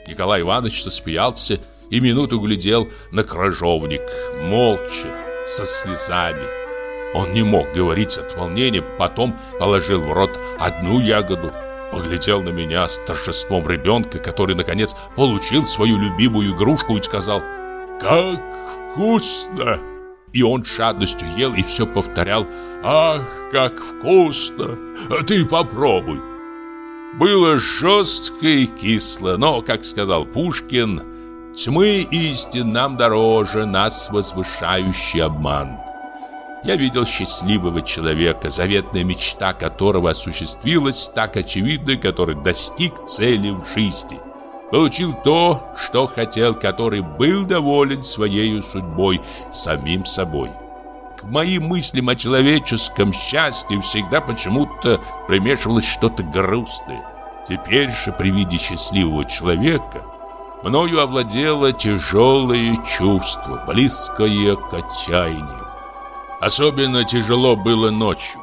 Николай Иванович засмеялся и минуту глядел на крыжовник, молча, со слезами. Он не мог говорить от волнения, потом положил в рот одну ягоду, поглядел на меня с торжеством ребенка, который, наконец, получил свою любимую игрушку и сказал «Как вкусно!» И он жадностью ел и все повторял «Ах, как вкусно! А ты попробуй!» Было жестко и кисло, но, как сказал Пушкин, «Тьмы истин нам дороже, нас возвышающий обман». Я видел счастливого человека, заветная мечта которого осуществилась, так очевидно, который достиг цели в жизни. Получил то, что хотел, который был доволен своей судьбой, самим собой. К моим мыслям о человеческом счастье всегда почему-то примешивалось что-то грустное. Теперь же при виде счастливого человека мною овладело тяжелое чувство, близкое к отчаянию. Особенно тяжело было ночью.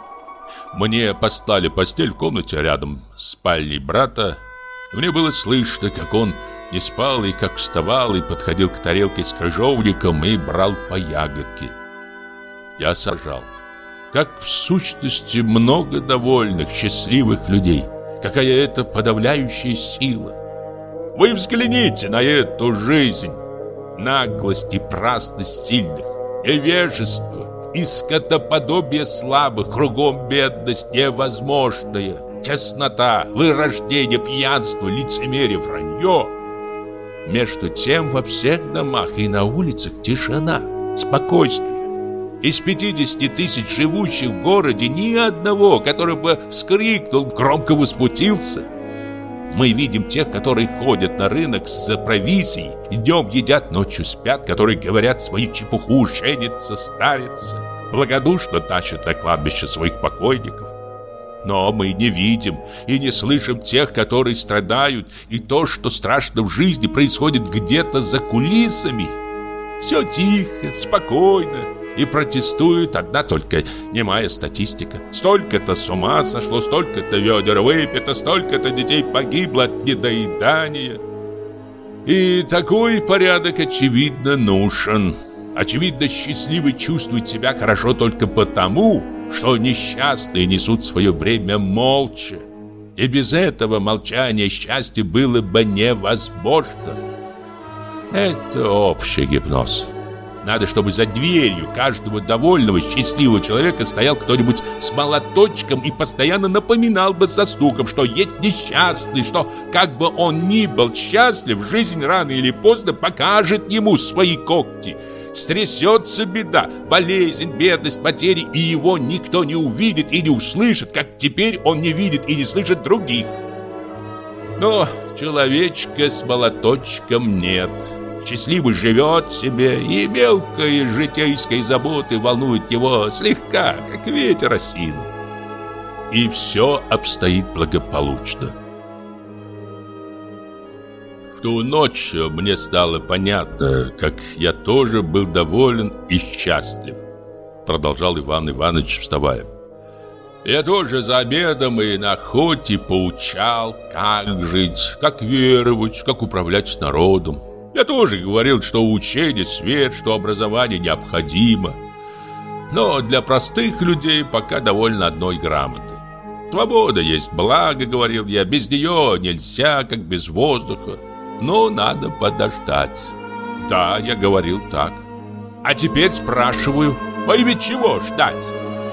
Мне поставили постель в комнате рядом с спальней брата, мне было слышно, как он не спал и как вставал и подходил к тарелке с крыжовником и брал по ягодке. Я сажал. Как в сущности много довольных, счастливых людей. Какая это подавляющая сила. Вы взгляните на эту жизнь. Наглость и праздность сильных, невежество и скотоподобие слабых, кругом бедность невозможная. Теснота, вырождение, пьянство, лицемерие, вранье. Между тем во всех домах и на улицах тишина, спокойствие. Из 50 тысяч живущих в городе ни одного, который бы вскрикнул, громко возмутился. Мы видим тех, которые ходят на рынок с провизией, днем едят, ночью спят, которые говорят свою чепуху, женятся, старятся, благодушно тащат на кладбище своих покойников. Но мы не видим и не слышим тех, которые страдают, и то, что страшно в жизни, происходит где-то за кулисами. Все тихо, спокойно, и протестует одна только немая статистика. Столько-то с ума сошло, столько-то ведер выпито, столько-то детей погибло от недоедания. И такой порядок, очевидно, нужен. Очевидно, счастливый чувствует себя хорошо только потому, что несчастные несут свое бремя молча. И без этого молчания счастье было бы невозможно. Это общий гипноз. Надо, чтобы за дверью каждого довольного, счастливого человека стоял кто-нибудь с молоточком и постоянно напоминал бы со стуком, что есть несчастный, что, как бы он ни был счастлив, жизнь рано или поздно покажет ему свои когти – Стрясется беда, болезнь, бедность, потери, и его никто не увидит и не услышит, как теперь он не видит и не слышит других. Но человечка с молоточком нет. Счастливый живет себе, и мелкая житейская заботы волнует его слегка, как ветер осину. И все обстоит благополучно. В ту ночь мне стало понятно, как я тоже был доволен и счастлив, продолжал Иван Иванович, вставая. Я тоже за обедом и на охоте поучал, как жить, как веровать, как управлять народом. Я тоже говорил, что учение свет, что образование необходимо. Но для простых людей пока довольно одной грамоты. Свобода есть благо, говорил я, без нее нельзя, как без воздуха но надо подождать. Да, я говорил так. А теперь спрашиваю, Во имя чего ждать?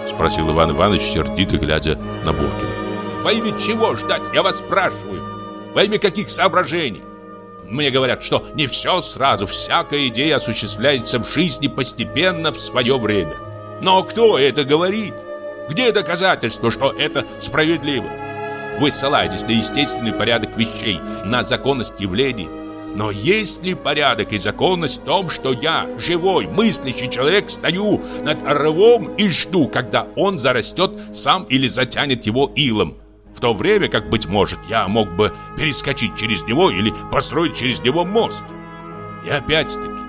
Спросил Иван Иванович, сердито глядя на Буркина. Во имя чего ждать, я вас спрашиваю? Во имя каких соображений? Мне говорят, что не все сразу, всякая идея осуществляется в жизни постепенно в свое время. Но кто это говорит? Где доказательство, что это справедливо? Вы ссылаетесь на естественный порядок вещей, на законность явлений. Но есть ли порядок и законность в том, что я, живой, мыслящий человек, стою над рвом и жду, когда он зарастет сам или затянет его илом? В то время, как, быть может, я мог бы перескочить через него или построить через него мост. И опять-таки,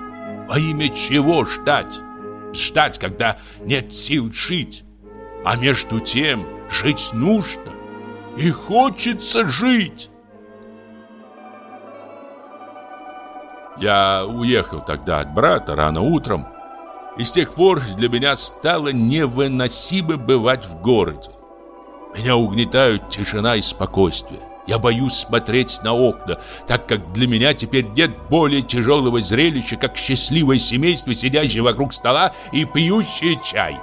во имя чего ждать? Ждать, когда нет сил жить. А между тем жить нужно. И хочется жить. Я уехал тогда от брата рано утром. И с тех пор для меня стало невыносимо бывать в городе. Меня угнетают тишина и спокойствие. Я боюсь смотреть на окна, так как для меня теперь нет более тяжелого зрелища, как счастливое семейство, сидящее вокруг стола и пьющее чай.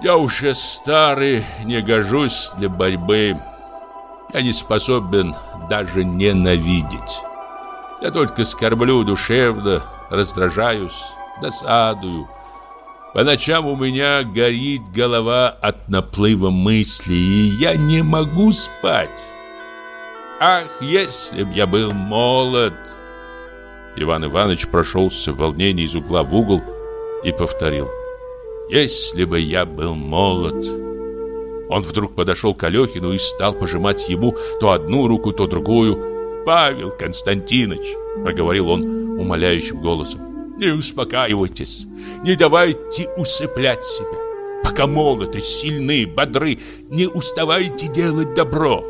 Я уже старый, не гожусь для борьбы. Я не способен даже ненавидеть. Я только скорблю душевно, раздражаюсь, досадую. По ночам у меня горит голова от наплыва мыслей, и я не могу спать. Ах, если б я был молод! Иван Иванович прошелся в волнении из угла в угол и повторил. Если бы я был молод... Он вдруг подошел к Алехину и стал пожимать ему то одну руку, то другую. Павел Константинович, проговорил он умоляющим голосом, не успокаивайтесь, не давайте усыплять себя. Пока молоды, сильны, бодры, не уставайте делать добро.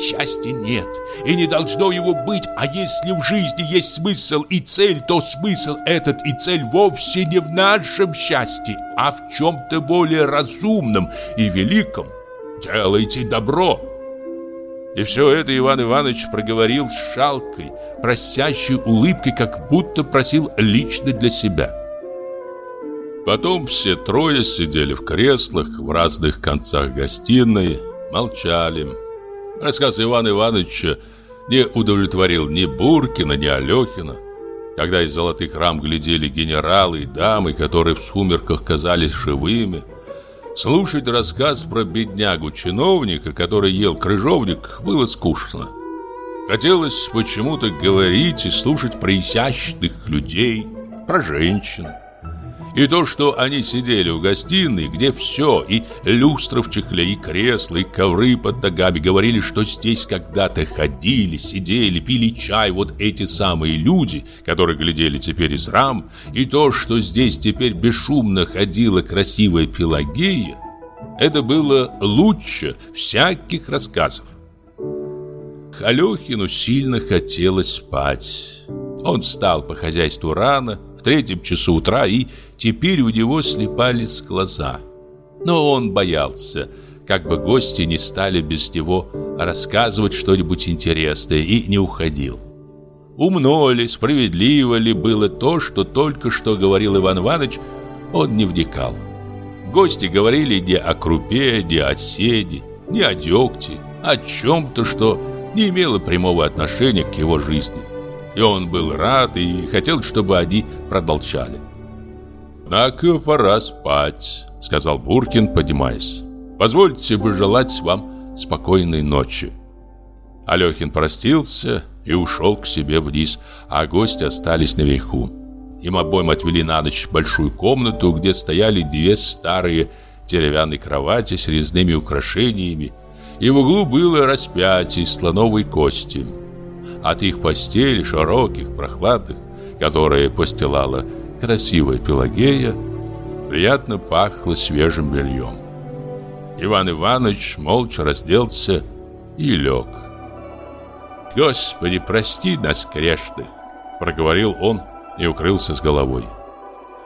Счастья нет и не должно его быть, а если в жизни есть смысл и цель, то смысл этот и цель вовсе не в нашем счастье, а в чем-то более разумном и великом. Делайте добро. И все это Иван Иванович проговорил с шалкой, просящей улыбкой, как будто просил лично для себя. Потом все трое сидели в креслах в разных концах гостиной, молчали. Рассказ Ивана Ивановича не удовлетворил ни Буркина, ни Алехина. Когда из золотых рам глядели генералы и дамы, которые в сумерках казались живыми – Слушать рассказ про беднягу-чиновника, который ел крыжовник, было скучно. Хотелось почему-то говорить и слушать про изящных людей, про женщин. И то, что они сидели в гостиной, где все, и люстра в чехле, и кресла, и ковры под ногами, говорили, что здесь когда-то ходили, сидели, пили чай вот эти самые люди, которые глядели теперь из рам, и то, что здесь теперь бесшумно ходила красивая Пелагея, это было лучше всяких рассказов. Алехину сильно хотелось спать. Он встал по хозяйству рано, в третьем часу утра, и теперь у него слепались глаза. Но он боялся, как бы гости не стали без него рассказывать что-нибудь интересное, и не уходил. Умно ли, справедливо ли было то, что только что говорил Иван Иванович, он не вникал. Гости говорили не о крупе, не о седе, не о дегте, о чем-то, что не имело прямого отношения к его жизни. И он был рад и хотел, чтобы они продолжали. «Однако пора спать», — сказал Буркин, поднимаясь. «Позвольте пожелать вам спокойной ночи». Алехин простился и ушел к себе вниз, а гости остались наверху. Им обоим отвели на ночь большую комнату, где стояли две старые деревянные кровати с резными украшениями, и в углу было распятие слоновой кости. От их постели, широких, прохладных, которые постилала красивая Пелагея, приятно пахло свежим бельем. Иван Иванович молча разделся и лег. «Господи, прости нас, грешных!» — проговорил он и укрылся с головой.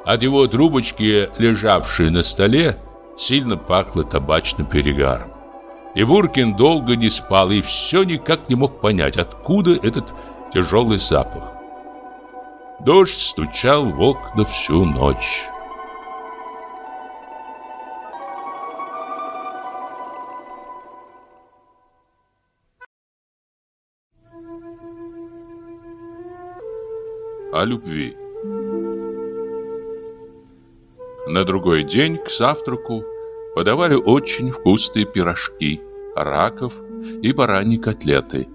От его трубочки, лежавшей на столе, сильно пахло табачным перегаром. И Буркин долго не спал и все никак не мог понять, откуда этот тяжелый запах. Дождь стучал в окна всю ночь. О любви. На другой день к завтраку подавали очень вкусные пирожки, раков и бараньи котлеты.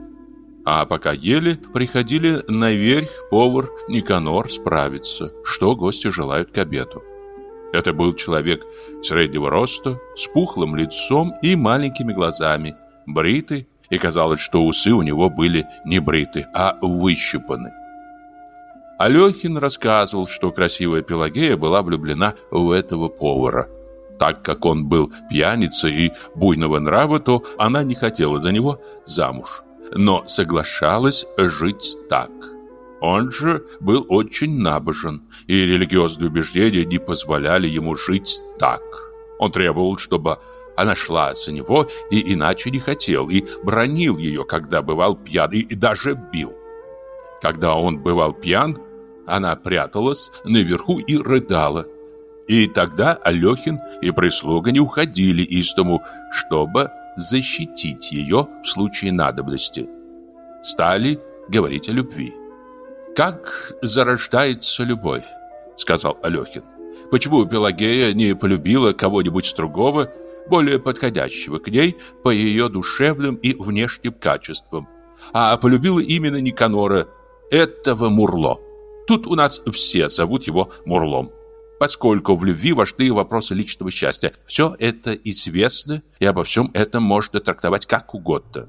А пока ели, приходили наверх повар Никанор справиться, что гости желают к обеду. Это был человек среднего роста, с пухлым лицом и маленькими глазами, бритый, и казалось, что усы у него были не бриты, а выщипаны. Алехин рассказывал, что красивая Пелагея была влюблена в этого повара. Так как он был пьяницей и буйного нрава, то она не хотела за него замуж, но соглашалась жить так. Он же был очень набожен, и религиозные убеждения не позволяли ему жить так. Он требовал, чтобы она шла за него и иначе не хотел, и бронил ее, когда бывал пьян, и даже бил. Когда он бывал пьян, она пряталась наверху и рыдала. И тогда Алехин и прислуга не уходили из дому, чтобы защитить ее в случае надобности. Стали говорить о любви. «Как зарождается любовь?» — сказал Алехин. «Почему Пелагея не полюбила кого-нибудь другого, более подходящего к ней по ее душевным и внешним качествам, а полюбила именно Никанора, этого Мурло?» Тут у нас все зовут его Мурлом. Поскольку в любви важны вопросы личного счастья, все это известно, и обо всем этом можно трактовать как угодно.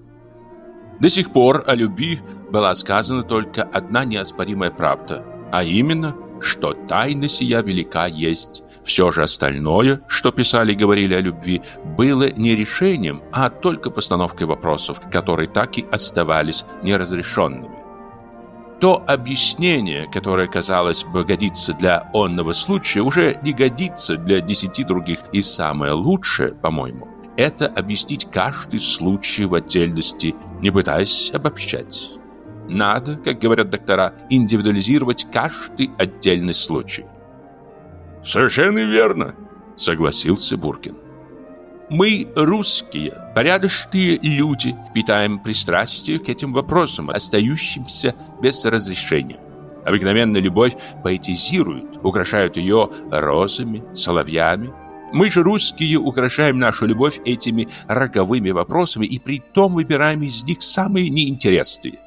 До сих пор о любви была сказана только одна неоспоримая правда, а именно, что тайна сия велика есть. Все же остальное, что писали и говорили о любви, было не решением, а только постановкой вопросов, которые так и оставались неразрешенными. То объяснение, которое, казалось бы, годится для онного случая, уже не годится для десяти других. И самое лучшее, по-моему, это объяснить каждый случай в отдельности, не пытаясь обобщать. Надо, как говорят доктора, индивидуализировать каждый отдельный случай. «Совершенно верно», — согласился Буркин. Мы, русские, порядочные люди, питаем пристрастие к этим вопросам, остающимся без разрешения. Обыкновенно любовь поэтизирует, украшают ее розами, соловьями. Мы же, русские, украшаем нашу любовь этими роковыми вопросами и при том выбираем из них самые неинтересные.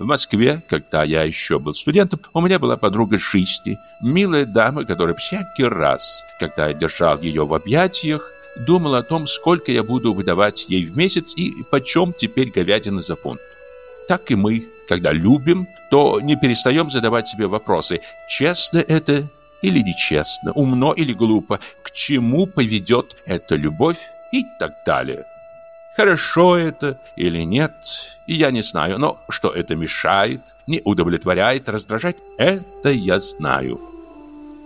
В Москве, когда я еще был студентом, у меня была подруга жизни, милая дама, которая всякий раз, когда я держал ее в объятиях, думала о том, сколько я буду выдавать ей в месяц и почем теперь говядина за фунт. Так и мы, когда любим, то не перестаем задавать себе вопросы, честно это или нечестно, умно или глупо, к чему поведет эта любовь и так далее. Хорошо это или нет, я не знаю, но что это мешает, не удовлетворяет, раздражает, это я знаю.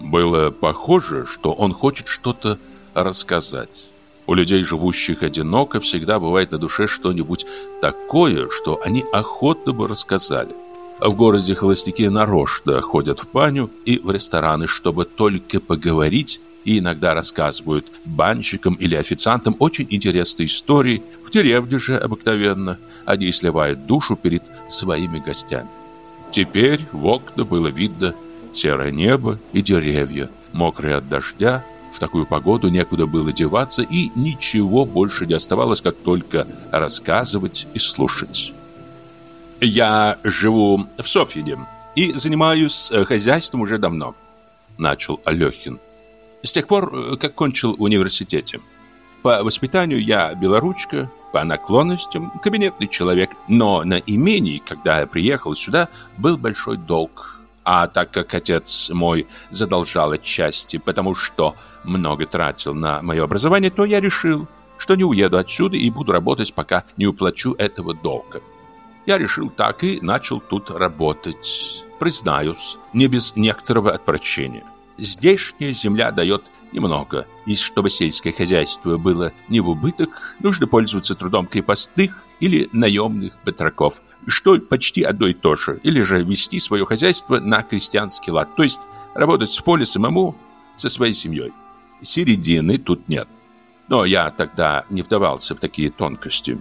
Было похоже, что он хочет что-то рассказать. У людей, живущих одиноко, всегда бывает на душе что-нибудь такое, что они охотно бы рассказали. В городе холостяки нарочно ходят в баню и в рестораны, чтобы только поговорить и иногда рассказывают банщикам или официантам очень интересные истории. В деревне же обыкновенно они сливают душу перед своими гостями. Теперь в окна было видно серое небо и деревья, мокрые от дождя. В такую погоду некуда было деваться, и ничего больше не оставалось, как только рассказывать и слушать. «Я живу в Софьине и занимаюсь э, хозяйством уже давно», — начал Алехин. С тех пор, э, как кончил университете. По воспитанию я белоручка, по наклонностям кабинетный человек, но на имении, когда я приехал сюда, был большой долг. А так как отец мой задолжал отчасти, потому что много тратил на мое образование, то я решил, что не уеду отсюда и буду работать, пока не уплачу этого долга. Я решил так и начал тут работать. Признаюсь, не без некоторого отвращения. Здешняя земля дает немного, и чтобы сельское хозяйство было не в убыток, нужно пользоваться трудом крепостных или наемных батраков, что почти одно и то же, или же вести свое хозяйство на крестьянский лад, то есть работать в поле самому со своей семьей. Середины тут нет. Но я тогда не вдавался в такие тонкости.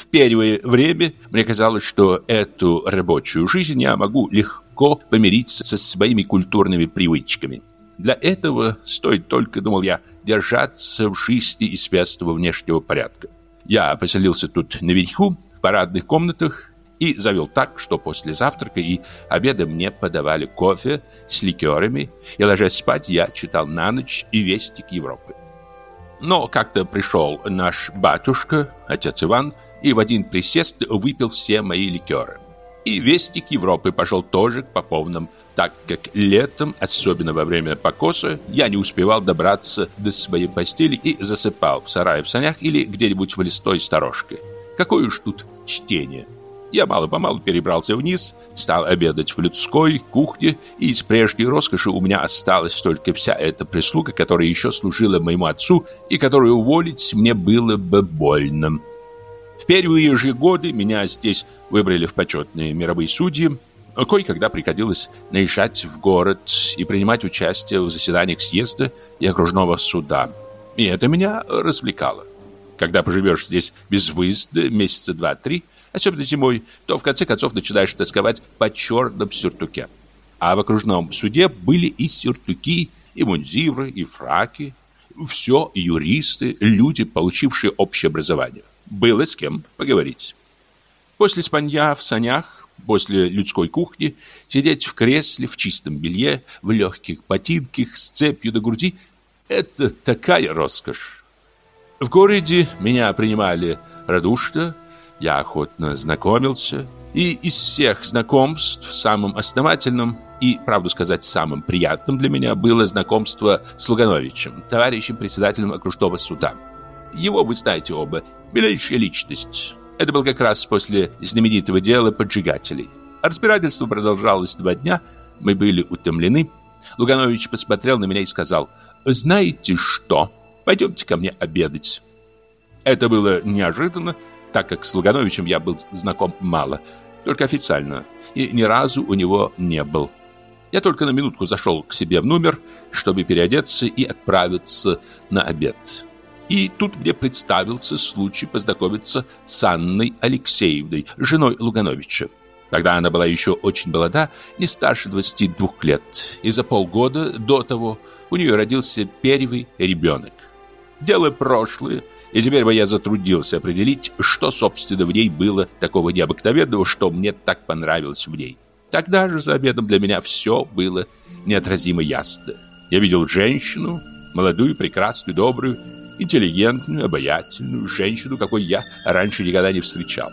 В первое время мне казалось, что эту рабочую жизнь я могу легко помириться со своими культурными привычками. Для этого стоит только, думал я, держаться в жизни и связства внешнего порядка. Я поселился тут наверху, в парадных комнатах, и завел так, что после завтрака и обеда мне подавали кофе с ликерами, и, ложась спать, я читал на ночь и вестик Европы. Но как-то пришел наш батюшка, отец Иван, и в один присест выпил все мои ликеры. И вестик Европы пошел тоже к поповным, так как летом, особенно во время покоса, я не успевал добраться до своей постели и засыпал в сарае в санях или где-нибудь в листой сторожке. Какое уж тут чтение. Я мало-помалу перебрался вниз, стал обедать в людской кухне, и из прежней роскоши у меня осталась только вся эта прислуга, которая еще служила моему отцу и которую уволить мне было бы больно. В первые же годы меня здесь выбрали в почетные мировые судьи, Кое-когда приходилось наезжать в город и принимать участие в заседаниях съезда и окружного суда. И это меня развлекало. Когда поживешь здесь без выезда месяца два-три – особенно зимой, то в конце концов начинаешь тосковать по черном сюртуке. А в окружном суде были и сюртуки, и мундиры, и фраки. Все юристы, люди, получившие общее образование. Было с кем поговорить. После спанья в санях, после людской кухни, сидеть в кресле, в чистом белье, в легких ботинках, с цепью до груди – это такая роскошь. В городе меня принимали радушно, я охотно знакомился, и из всех знакомств самым основательным и, правду сказать, самым приятным для меня было знакомство с Лугановичем, товарищем председателем окружного суда. Его вы знаете оба, милейшая личность. Это был как раз после знаменитого дела поджигателей. Разбирательство продолжалось два дня, мы были утомлены. Луганович посмотрел на меня и сказал, «Знаете что, пойдемте ко мне обедать». Это было неожиданно, так как с Лугановичем я был знаком мало, только официально, и ни разу у него не был. Я только на минутку зашел к себе в номер, чтобы переодеться и отправиться на обед. И тут мне представился случай познакомиться с Анной Алексеевной, женой Лугановича. Тогда она была еще очень молода, не старше 22 лет, и за полгода до того у нее родился первый ребенок. Дело прошлое, и теперь бы я затруднился определить, что, собственно, в ней было такого необыкновенного, что мне так понравилось в ней. Тогда же за обедом для меня все было неотразимо ясно. Я видел женщину, молодую, прекрасную, добрую, интеллигентную, обаятельную женщину, какой я раньше никогда не встречал.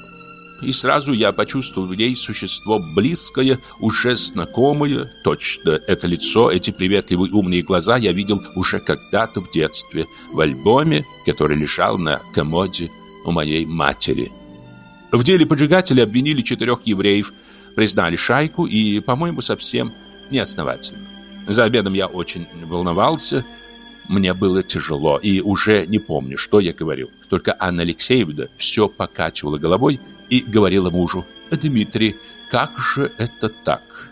И сразу я почувствовал в ней существо близкое, уже знакомое. Точно это лицо, эти приветливые умные глаза я видел уже когда-то в детстве, в альбоме, который лежал на комоде у моей матери. В деле поджигателя обвинили четырех евреев, признали шайку и, по-моему, совсем неосновательно. За обедом я очень волновался, мне было тяжело, и уже не помню, что я говорил. Только Анна Алексеевна все покачивала головой и говорила мужу, «Дмитрий, как же это так?»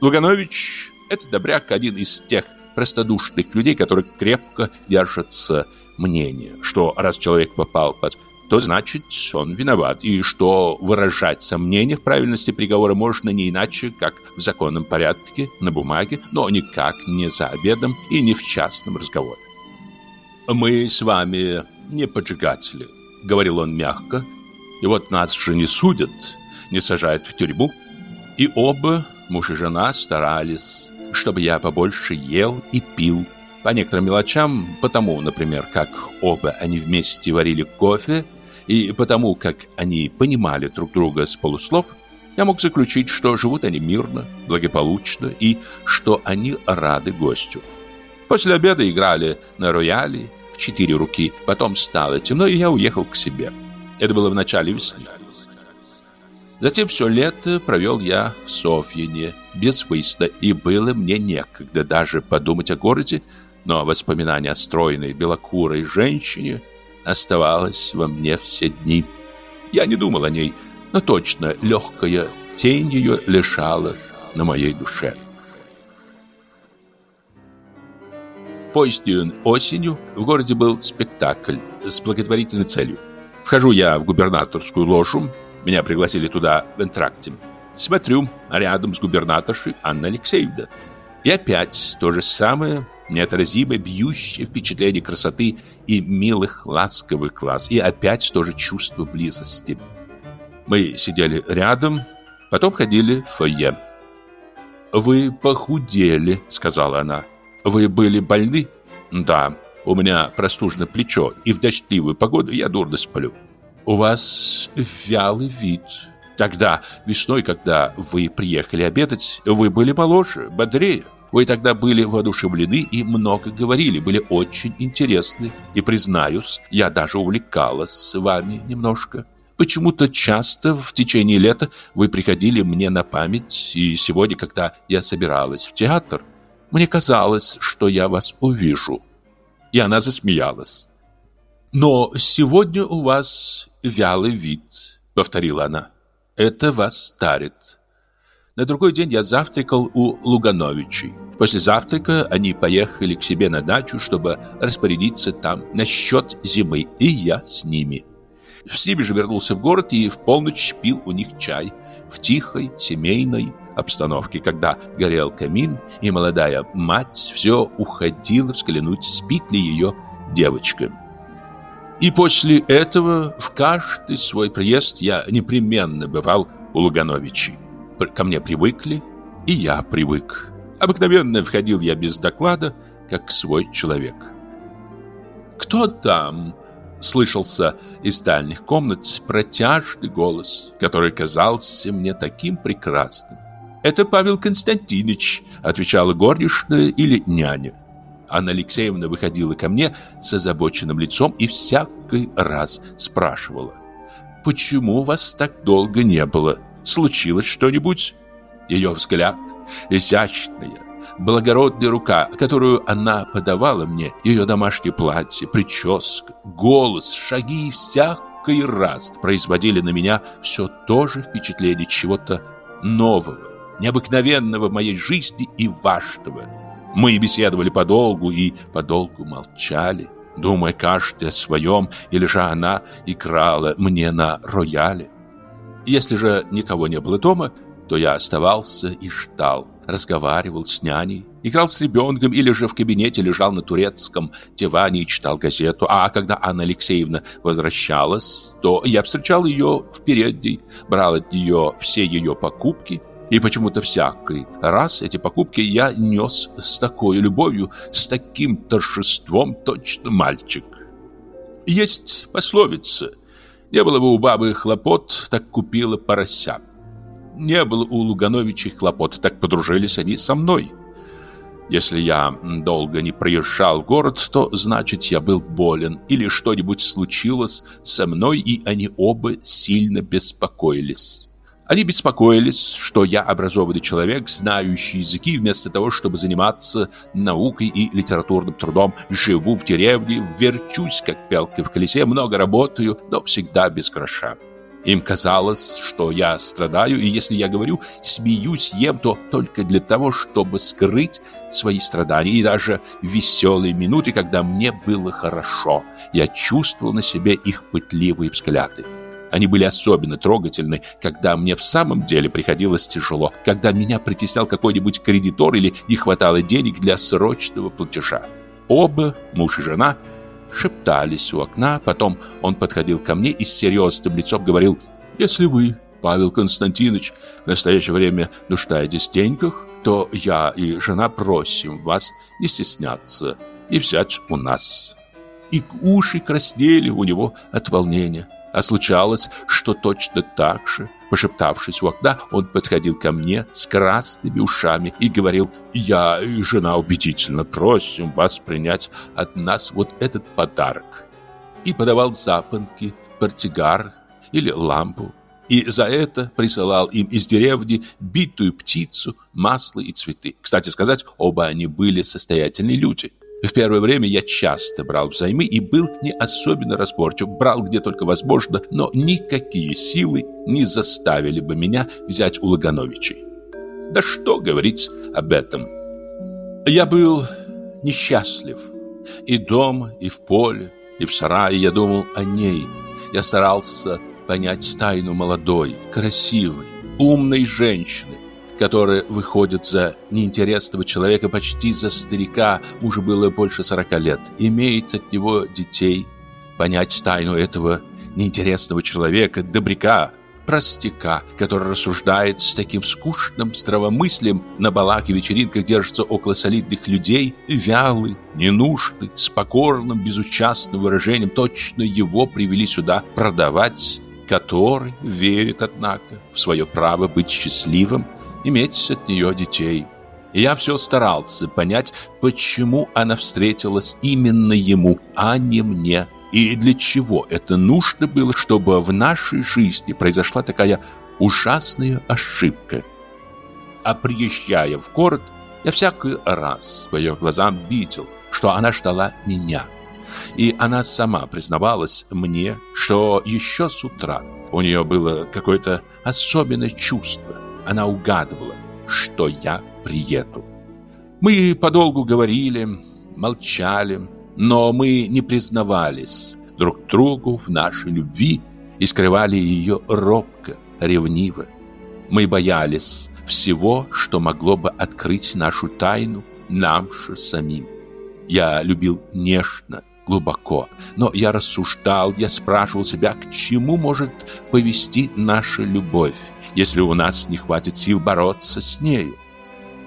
Луганович – это добряк, один из тех простодушных людей, которые крепко держатся мнения, что раз человек попал под то значит он виноват, и что выражать сомнения в правильности приговора можно не иначе, как в законном порядке, на бумаге, но никак не за обедом и не в частном разговоре. «Мы с вами не поджигатели», — говорил он мягко, и вот нас же не судят, не сажают в тюрьму. И оба, муж и жена, старались, чтобы я побольше ел и пил. По некоторым мелочам, потому, например, как оба они вместе варили кофе, и потому, как они понимали друг друга с полуслов, я мог заключить, что живут они мирно, благополучно и что они рады гостю. После обеда играли на рояле в четыре руки, потом стало темно, и я уехал к себе. Это было в начале весны. Затем все лето провел я в Софьине, без выезда, и было мне некогда даже подумать о городе, но воспоминание о стройной белокурой женщине оставалось во мне все дни. Я не думал о ней, но точно легкая тень ее лежала на моей душе. Позднюю осенью в городе был спектакль с благотворительной целью. Вхожу я в губернаторскую ложу, меня пригласили туда в энтракте. Смотрю, рядом с губернаторшей Анна Алексеевна. И опять то же самое, неотразимое, бьющее впечатление красоты и милых ласковых глаз. И опять тоже чувство близости. Мы сидели рядом, потом ходили в фойе. «Вы похудели», — сказала она. «Вы были больны?» «Да, у меня простужено плечо, и в дождливую погоду я дурно сплю». «У вас вялый вид», Тогда, весной, когда вы приехали обедать, вы были моложе, бодрее. Вы тогда были воодушевлены и много говорили, были очень интересны. И, признаюсь, я даже увлекалась с вами немножко. Почему-то часто в течение лета вы приходили мне на память, и сегодня, когда я собиралась в театр, мне казалось, что я вас увижу. И она засмеялась. «Но сегодня у вас вялый вид», — повторила она. Это вас старит. На другой день я завтракал у Лугановичей. После завтрака они поехали к себе на дачу, чтобы распорядиться там насчет зимы, и я с ними. С ними же вернулся в город и в полночь пил у них чай в тихой семейной обстановке, когда горел камин, и молодая мать все уходила взглянуть, спит ли ее девочка. И после этого в каждый свой приезд я непременно бывал у Лугановичей. Ко мне привыкли, и я привык. Обыкновенно входил я без доклада, как свой человек. «Кто там?» — слышался из дальних комнат протяжный голос, который казался мне таким прекрасным. «Это Павел Константинович», — отвечала горничная или няня. Анна Алексеевна выходила ко мне с озабоченным лицом и всякий раз спрашивала. «Почему вас так долго не было? Случилось что-нибудь?» Ее взгляд, изящная, благородная рука, которую она подавала мне, ее домашнее платье, прическа, голос, шаги всякий раз производили на меня все то же впечатление чего-то нового, необыкновенного в моей жизни и важного. Мы беседовали подолгу и подолгу молчали, думая каждый о своем, или же она играла мне на рояле. Если же никого не было дома, то я оставался и ждал, разговаривал с няней, играл с ребенком или же в кабинете лежал на турецком диване и читал газету. А когда Анна Алексеевна возвращалась, то я встречал ее в передней, брал от нее все ее покупки – и почему-то всякий раз эти покупки я нес с такой любовью, с таким торжеством, точно мальчик. Есть пословица «Не было бы у бабы хлопот, так купила порося». Не было у Лугановичей хлопот, так подружились они со мной. Если я долго не проезжал в город, то значит я был болен или что-нибудь случилось со мной, и они оба сильно беспокоились. Они беспокоились, что я образованный человек, знающий языки, вместо того, чтобы заниматься наукой и литературным трудом. Живу в деревне, верчусь, как пелка в колесе, много работаю, но всегда без гроша. Им казалось, что я страдаю, и если я говорю «смеюсь, ем», то только для того, чтобы скрыть свои страдания. И даже в веселые минуты, когда мне было хорошо, я чувствовал на себе их пытливые взгляды. Они были особенно трогательны, когда мне в самом деле приходилось тяжело, когда меня притеснял какой-нибудь кредитор или не хватало денег для срочного платежа. Оба, муж и жена, шептались у окна, потом он подходил ко мне и с серьезным лицом говорил «Если вы, Павел Константинович, в настоящее время нуждаетесь в деньгах, то я и жена просим вас не стесняться и взять у нас». И уши краснели у него от волнения. А случалось, что точно так же, пошептавшись у окна, он подходил ко мне с красными ушами и говорил «Я и жена убедительно просим вас принять от нас вот этот подарок». И подавал запонки, портсигар или лампу. И за это присылал им из деревни битую птицу, масло и цветы. Кстати сказать, оба они были состоятельные люди. В первое время я часто брал взаймы и был не особенно разборчив. Брал где только возможно, но никакие силы не заставили бы меня взять у Лагановичей. Да что говорить об этом. Я был несчастлив. И дома, и в поле, и в сарае я думал о ней. Я старался понять тайну молодой, красивой, умной женщины, которая выходит за неинтересного человека почти за старика, мужу было больше сорока лет, имеет от него детей. Понять тайну этого неинтересного человека, добряка, простяка, который рассуждает с таким скучным здравомыслием, на балах и вечеринках держится около солидных людей, вялый, ненужный, с покорным, безучастным выражением, точно его привели сюда продавать, который верит, однако, в свое право быть счастливым, иметь от нее детей. И я все старался понять, почему она встретилась именно ему, а не мне. И для чего это нужно было, чтобы в нашей жизни произошла такая ужасная ошибка. А приезжая в город, я всякий раз по ее глазам видел, что она ждала меня. И она сама признавалась мне, что еще с утра у нее было какое-то особенное чувство. Она угадывала, что я приеду. Мы подолгу говорили, молчали, но мы не признавались друг другу в нашей любви и скрывали ее робко, ревниво. Мы боялись всего, что могло бы открыть нашу тайну нам же самим. Я любил нежно, глубоко, но я рассуждал, я спрашивал себя, к чему может повести наша любовь, если у нас не хватит сил бороться с нею.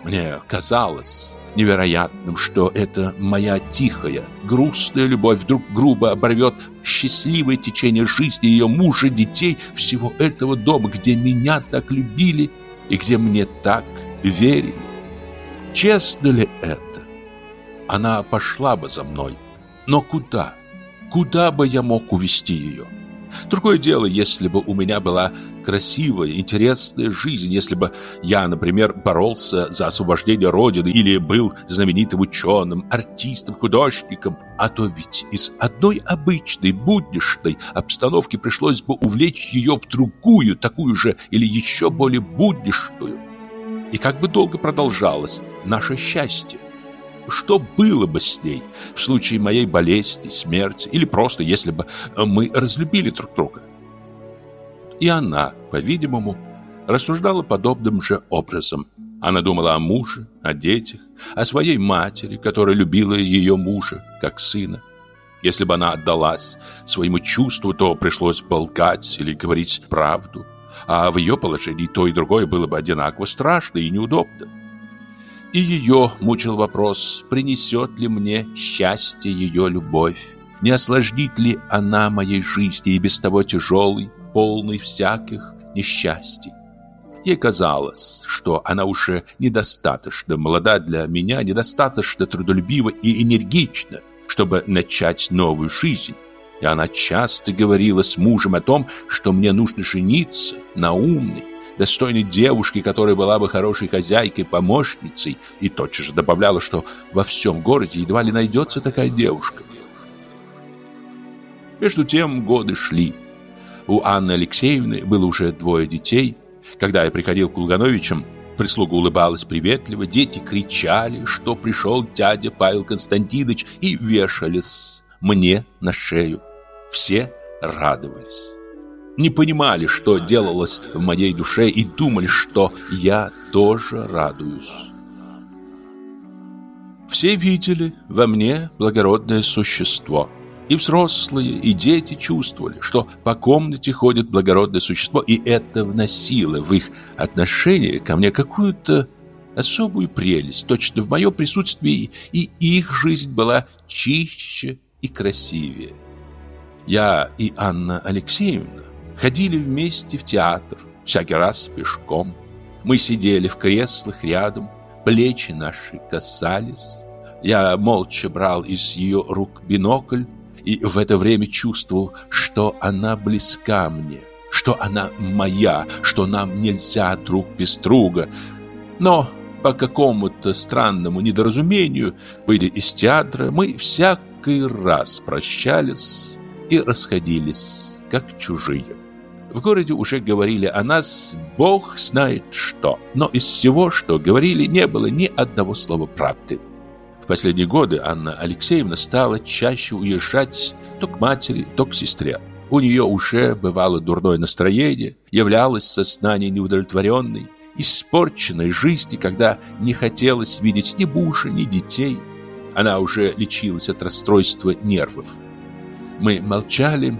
Мне казалось, невероятным, что эта моя тихая, грустная любовь вдруг грубо оборвет счастливое течение жизни ее мужа, детей, всего этого дома, где меня так любили и где мне так верили. Честно ли это? Она пошла бы за мной, но куда? Куда бы я мог увести ее? Другое дело, если бы у меня была красивая, интересная жизнь, если бы я, например, боролся за освобождение Родины или был знаменитым ученым, артистом, художником, а то ведь из одной обычной, будничной обстановки пришлось бы увлечь ее в другую, такую же или еще более будничную. И как бы долго продолжалось наше счастье. Что было бы с ней в случае моей болезни, смерти или просто если бы мы разлюбили друг друга? И она, по-видимому, рассуждала подобным же образом. Она думала о муже, о детях, о своей матери, которая любила ее мужа, как сына. Если бы она отдалась своему чувству, то пришлось бы лгать или говорить правду. А в ее положении то и другое было бы одинаково страшно и неудобно. И ее мучил вопрос, принесет ли мне счастье ее любовь, не осложнит ли она моей жизни и без того тяжелой, полной всяких несчастий. Ей казалось, что она уже недостаточно молода для меня, недостаточно трудолюбива и энергична, чтобы начать новую жизнь. И она часто говорила с мужем о том, что мне нужно жениться на умной, достойной девушке, которая была бы хорошей хозяйкой, помощницей, и тотчас же добавляла, что во всем городе едва ли найдется такая девушка. Между тем годы шли. У Анны Алексеевны было уже двое детей. Когда я приходил к Лугановичам, прислуга улыбалась приветливо, дети кричали, что пришел дядя Павел Константинович и вешались мне на шею. Все радовались не понимали, что делалось в моей душе, и думали, что я тоже радуюсь. Все видели во мне благородное существо. И взрослые, и дети чувствовали, что по комнате ходит благородное существо, и это вносило в их отношение ко мне какую-то особую прелесть. Точно в моем присутствии и их жизнь была чище и красивее. Я и Анна Алексеевна Ходили вместе в театр, всякий раз пешком. Мы сидели в креслах рядом, плечи наши касались. Я молча брал из ее рук бинокль и в это время чувствовал, что она близка мне, что она моя, что нам нельзя друг без друга. Но по какому-то странному недоразумению, выйдя из театра, мы всякий раз прощались и расходились, как чужие. В городе уже говорили о нас бог знает что, но из всего, что говорили, не было ни одного слова правды. В последние годы Анна Алексеевна стала чаще уезжать то к матери, то к сестре. У нее уже бывало дурное настроение, являлось сознание неудовлетворенной, испорченной жизни, когда не хотелось видеть ни мужа, ни детей. Она уже лечилась от расстройства нервов. Мы молчали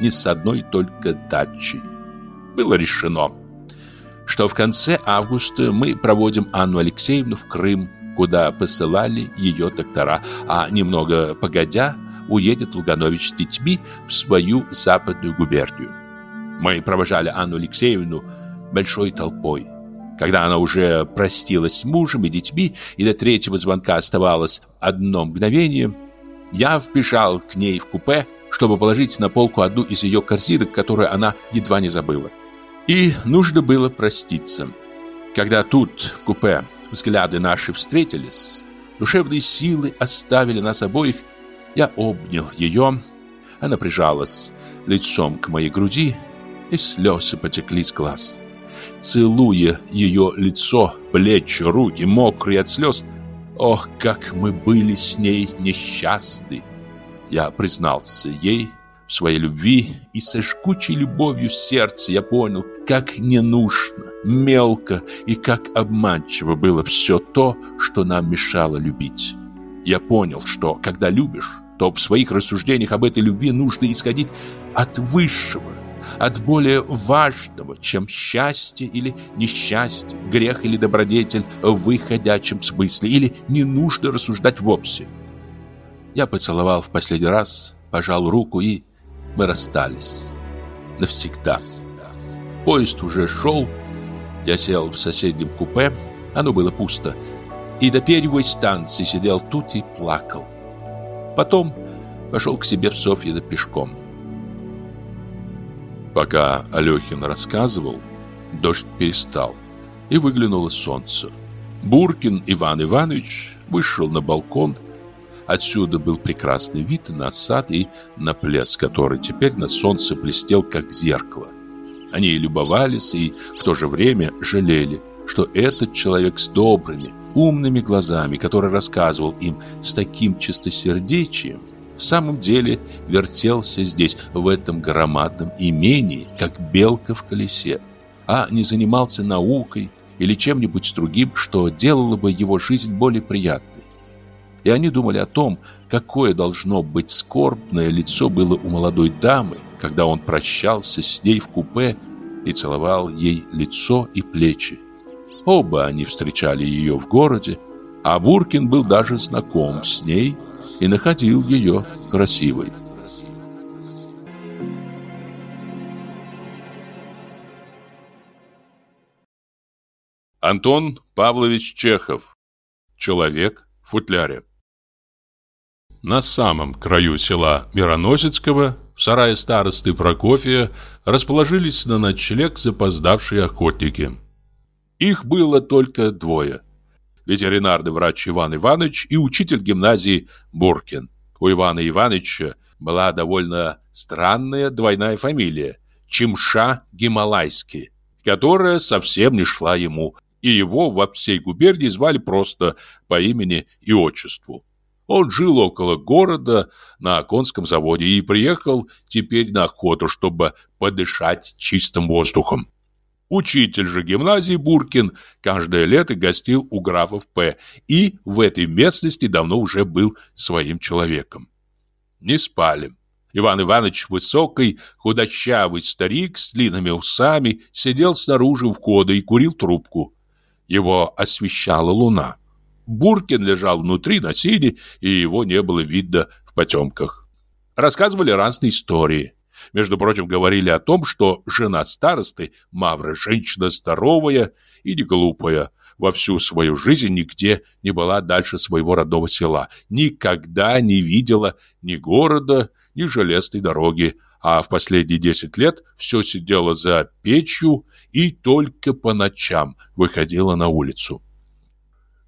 не с одной только дачей. Было решено, что в конце августа мы проводим Анну Алексеевну в Крым, куда посылали ее доктора, а немного погодя уедет Луганович с детьми в свою западную губернию. Мы провожали Анну Алексеевну большой толпой. Когда она уже простилась с мужем и детьми, и до третьего звонка оставалось одно мгновение, я вбежал к ней в купе, чтобы положить на полку одну из ее корзинок, которую она едва не забыла. И нужно было проститься. Когда тут, в купе, взгляды наши встретились, душевные силы оставили нас обоих, я обнял ее, она прижалась лицом к моей груди, и слезы потекли с глаз. Целуя ее лицо, плечи, руки, мокрые от слез, ох, как мы были с ней несчастны! Я признался ей в своей любви, и со жгучей любовью в сердце я понял, как ненужно, мелко и как обманчиво было все то, что нам мешало любить. Я понял, что когда любишь, то в своих рассуждениях об этой любви нужно исходить от высшего, от более важного, чем счастье или несчастье, грех или добродетель в выходящем смысле, или не нужно рассуждать вовсе. Я поцеловал в последний раз, пожал руку и мы расстались. Навсегда. Поезд уже шел, я сел в соседнем купе, оно было пусто, и до первой станции сидел тут и плакал. Потом пошел к себе в Софьино пешком. Пока Алехин рассказывал, дождь перестал, и выглянуло солнце. Буркин Иван Иванович вышел на балкон. Отсюда был прекрасный вид на сад и на пляс, который теперь на солнце блестел, как зеркало. Они любовались и в то же время жалели, что этот человек с добрыми, умными глазами, который рассказывал им с таким чистосердечием, в самом деле вертелся здесь, в этом громадном имении, как белка в колесе, а не занимался наукой или чем-нибудь другим, что делало бы его жизнь более приятной. И они думали о том, какое должно быть скорбное лицо было у молодой дамы, когда он прощался с ней в купе и целовал ей лицо и плечи. Оба они встречали ее в городе, а Буркин был даже знаком с ней и находил ее красивой. Антон Павлович Чехов. Человек в футляре. На самом краю села Мироносецкого, в сарае старосты Прокофия, расположились на ночлег запоздавшие охотники. Их было только двое. Ветеринарный врач Иван Иванович и учитель гимназии Буркин. У Ивана Ивановича была довольно странная двойная фамилия Чимша Гималайский, которая совсем не шла ему, и его во всей губернии звали просто по имени и отчеству. Он жил около города на конском заводе и приехал теперь на охоту, чтобы подышать чистым воздухом. Учитель же гимназии Буркин каждое лето гостил у графов П. и в этой местности давно уже был своим человеком. Не спали. Иван Иванович, высокий, худощавый старик с длинными усами, сидел снаружи у входа и курил трубку. Его освещала луна. Буркин лежал внутри на сине, и его не было видно в потемках. Рассказывали разные истории. Между прочим, говорили о том, что жена старосты, Мавра, женщина здоровая и не глупая, во всю свою жизнь нигде не была дальше своего родного села, никогда не видела ни города, ни железной дороги, а в последние 10 лет все сидела за печью и только по ночам выходила на улицу.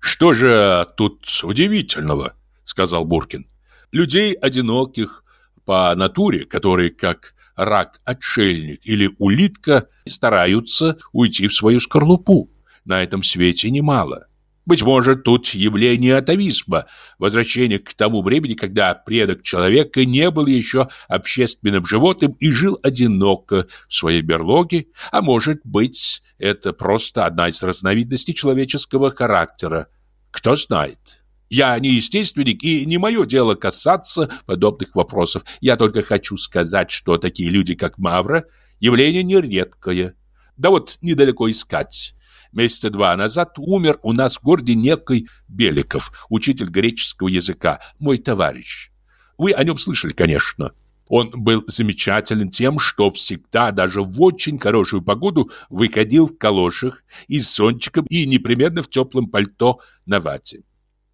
«Что же тут удивительного?» — сказал Буркин. «Людей одиноких по натуре, которые, как рак-отшельник или улитка, стараются уйти в свою скорлупу. На этом свете немало. Быть может, тут явление атовизма, возвращение к тому времени, когда предок человека не был еще общественным животным и жил одиноко в своей берлоге, а может быть, это просто одна из разновидностей человеческого характера. Кто знает. Я не естественник, и не мое дело касаться подобных вопросов. Я только хочу сказать, что такие люди, как Мавра, явление нередкое. Да вот недалеко искать. Месяца два назад умер у нас в городе некий Беликов, учитель греческого языка, мой товарищ. Вы о нем слышали, конечно. Он был замечателен тем, что всегда, даже в очень хорошую погоду, выходил в калошах и с зонтиком и непременно в теплом пальто на вате.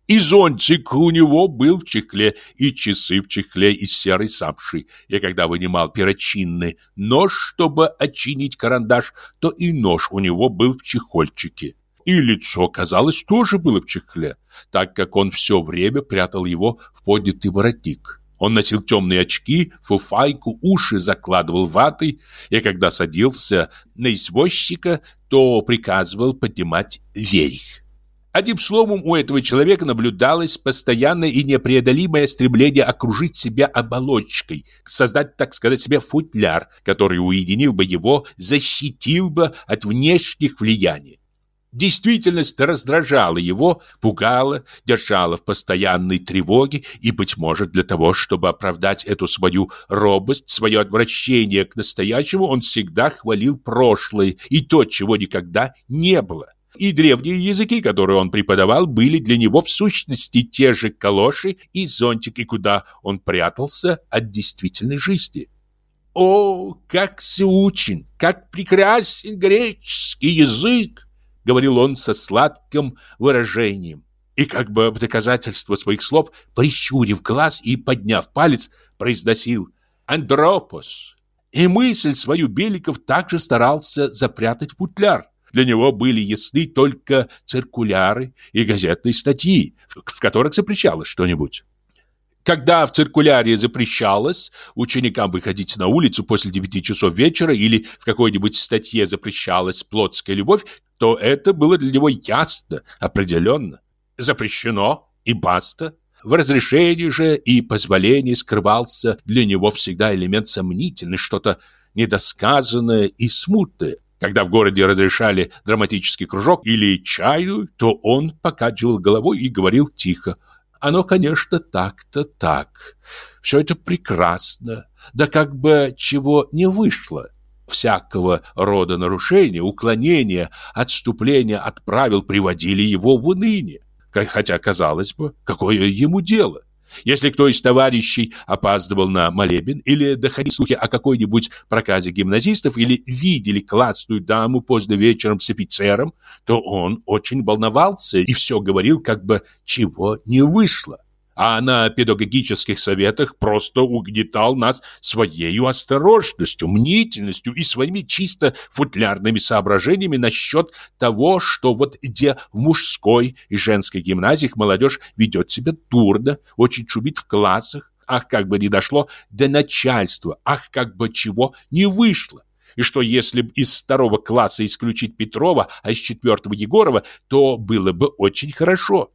И зонтик у него был в чехле, и часы в чехле из серой самши. И когда вынимал перочинный нож, чтобы отчинить карандаш, то и нож у него был в чехольчике. И лицо, казалось, тоже было в чехле, так как он все время прятал его в поднятый воротник. Он носил темные очки, фуфайку, уши закладывал ватой, и когда садился на извозчика, то приказывал поднимать вверх. Одним словом, у этого человека наблюдалось постоянное и непреодолимое стремление окружить себя оболочкой, создать, так сказать, себе футляр, который уединил бы его, защитил бы от внешних влияний. Действительность раздражала его, пугала, держала в постоянной тревоге, и, быть может, для того, чтобы оправдать эту свою робость, свое отвращение к настоящему, он всегда хвалил прошлое и то, чего никогда не было и древние языки, которые он преподавал, были для него в сущности те же калоши и зонтик, и куда он прятался от действительной жизни. «О, как сеучен, как прекрасен греческий язык!» — говорил он со сладким выражением. И как бы в доказательство своих слов, прищурив глаз и подняв палец, произносил «Андропос». И мысль свою Беликов также старался запрятать в футляр. Для него были ясны только циркуляры и газетные статьи, в которых запрещалось что-нибудь. Когда в циркуляре запрещалось ученикам выходить на улицу после 9 часов вечера или в какой-нибудь статье запрещалась плотская любовь, то это было для него ясно, определенно. Запрещено и баста. В разрешении же и позволении скрывался для него всегда элемент сомнительный, что-то недосказанное и смутное. Когда в городе разрешали драматический кружок или чаю, то он покачивал головой и говорил тихо. Оно, конечно, так-то так. Все это прекрасно. Да как бы чего не вышло. Всякого рода нарушения, уклонения, отступления от правил приводили его в уныние. Хотя, казалось бы, какое ему дело? Если кто из товарищей опаздывал на молебен или доходили слухи о какой-нибудь проказе гимназистов или видели классную даму поздно вечером с офицером, то он очень волновался и все говорил, как бы чего не вышло а на педагогических советах просто угнетал нас своей осторожностью, мнительностью и своими чисто футлярными соображениями насчет того, что вот где в мужской и женской гимназиях молодежь ведет себя дурно, очень шумит в классах, ах, как бы не дошло до начальства, ах, как бы чего не вышло. и что если бы из второго класса исключить Петрова, а из четвертого Егорова, то было бы очень хорошо.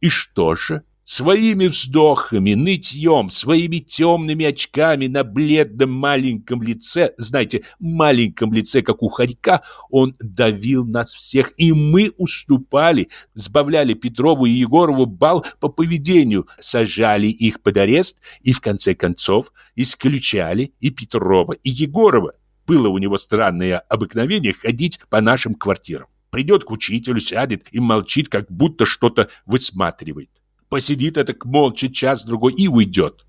И что же? Своими вздохами, нытьем, своими темными очками на бледном маленьком лице, знаете, маленьком лице, как у хорька, он давил нас всех, и мы уступали, сбавляли Петрову и Егорову бал по поведению, сажали их под арест и, в конце концов, исключали и Петрова, и Егорова. Было у него странное обыкновение ходить по нашим квартирам. Придет к учителю, сядет и молчит, как будто что-то высматривает посидит это молча час-другой и уйдет.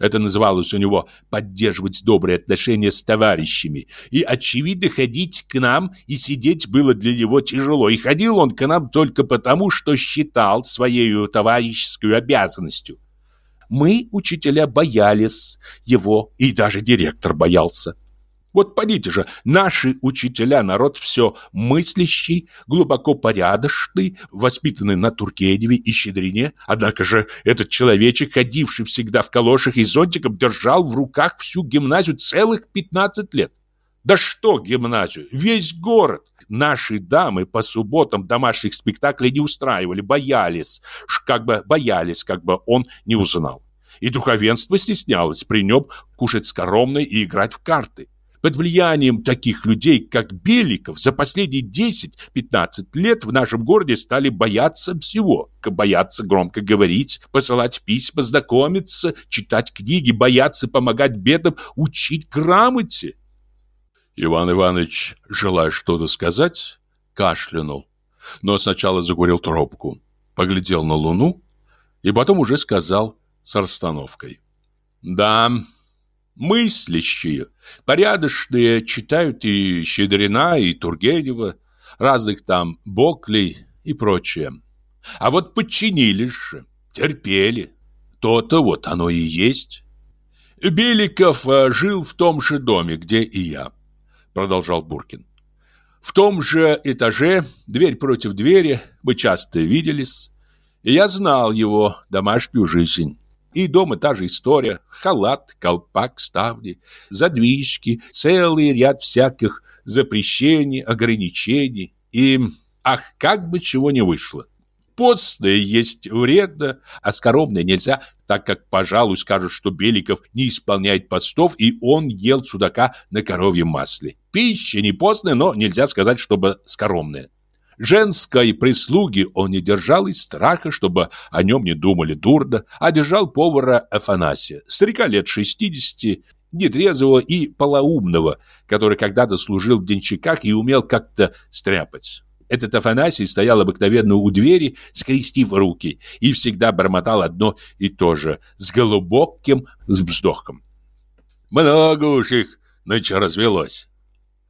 Это называлось у него поддерживать добрые отношения с товарищами. И, очевидно, ходить к нам и сидеть было для него тяжело. И ходил он к нам только потому, что считал своей товарищеской обязанностью. Мы, учителя, боялись его, и даже директор боялся. Вот подите же, наши учителя, народ все мыслящий, глубоко порядочный, воспитанный на Тургеневе и Щедрине. Однако же этот человечек, ходивший всегда в калошах и зонтиком, держал в руках всю гимназию целых 15 лет. Да что гимназию, весь город. Наши дамы по субботам домашних спектаклей не устраивали, боялись, как бы боялись, как бы он не узнал. И духовенство стеснялось при нем кушать скоромно и играть в карты. Под влиянием таких людей, как Беликов, за последние 10-15 лет в нашем городе стали бояться всего. Бояться громко говорить, посылать письма, знакомиться, читать книги, бояться помогать бедам, учить грамоте. Иван Иванович, желая что-то сказать, кашлянул, но сначала закурил трубку, поглядел на луну и потом уже сказал с расстановкой. «Да, мыслящие, порядочные читают и Щедрина, и Тургенева, разных там Боклей и прочее. А вот подчинились же, терпели. То-то вот оно и есть. Беликов э, жил в том же доме, где и я, продолжал Буркин. В том же этаже, дверь против двери, мы часто виделись, и я знал его домашнюю жизнь. И дома та же история. Халат, колпак, ставни, задвижки, целый ряд всяких запрещений, ограничений. И, ах, как бы чего не вышло. Постное есть вредно, а скоромное нельзя, так как, пожалуй, скажут, что Беликов не исполняет постов, и он ел судака на коровьем масле. Пища не постная, но нельзя сказать, чтобы скоромная. Женской прислуги он не держал из страха, чтобы о нем не думали дурно, а держал повара Афанасия, старика лет 60, нетрезвого и полоумного, который когда-то служил в денщиках и умел как-то стряпать. Этот Афанасий стоял обыкновенно у двери, скрестив руки, и всегда бормотал одно и то же, с глубоким вздохом. Много уж их нынче развелось.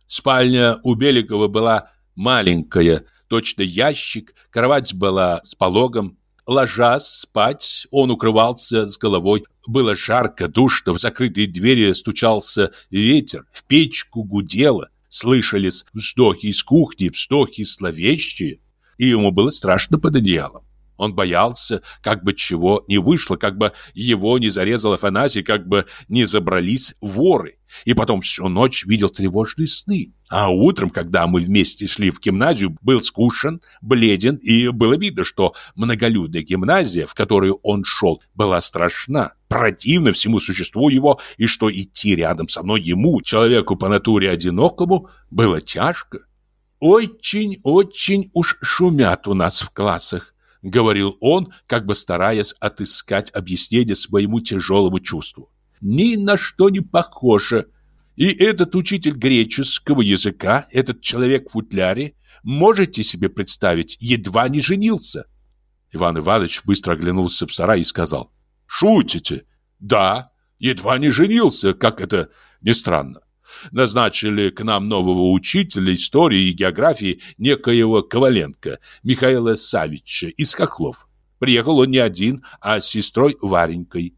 Спальня у Беликова была маленькая, точно ящик, кровать была с пологом. Ложась спать, он укрывался с головой. Было жарко, душно, в закрытые двери стучался ветер, в печку гудело. Слышались вздохи из кухни, вздохи словещие, и ему было страшно под одеялом. Он боялся, как бы чего не вышло, как бы его не зарезал Афанасий, как бы не забрались воры. И потом всю ночь видел тревожные сны. А утром, когда мы вместе шли в гимназию, был скушен, бледен, и было видно, что многолюдная гимназия, в которую он шел, была страшна, противна всему существу его, и что идти рядом со мной ему, человеку по натуре одинокому, было тяжко. Очень-очень уж шумят у нас в классах. — говорил он, как бы стараясь отыскать объяснение своему тяжелому чувству. «Ни на что не похоже. И этот учитель греческого языка, этот человек в футляре, можете себе представить, едва не женился». Иван Иванович быстро оглянулся в сарай и сказал. «Шутите?» «Да, едва не женился, как это ни странно назначили к нам нового учителя истории и географии некоего Коваленко, Михаила Савича из Хохлов. Приехал он не один, а с сестрой Варенькой.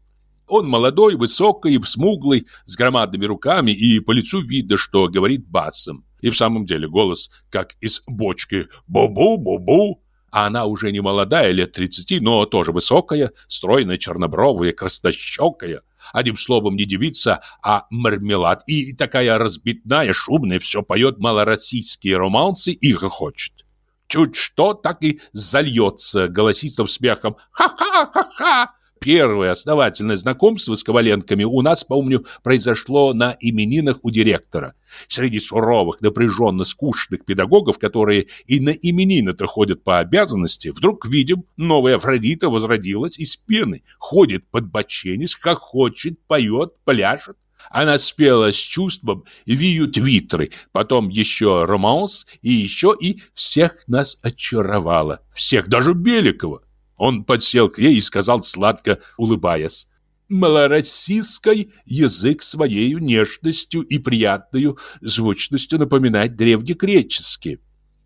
Он молодой, высокий, смуглый, с громадными руками, и по лицу видно, что говорит басом. И в самом деле голос, как из бочки «бу-бу-бу-бу». А она уже не молодая, лет 30, но тоже высокая, стройная, чернобровая, краснощекая. Одним словом, не девица, а мармелад. И такая разбитная, шумная, все поет малороссийские романсы и хохочет. Чуть что, так и зальется голосистым смехом. Ха-ха-ха-ха! Первое основательное знакомство с Коваленками у нас, помню, произошло на именинах у директора. Среди суровых, напряженно скучных педагогов, которые и на именины-то ходят по обязанности, вдруг видим, новая Афродита возродилась из пены, ходит под боченец, хохочет, поет, пляшет. Она спела с чувством «Вию твитры», потом еще «Романс» и еще и всех нас очаровала. Всех, даже Беликова. Он подсел к ней и сказал сладко, улыбаясь. Малороссийский язык своей нежностью и приятной звучностью напоминает древнегреческий.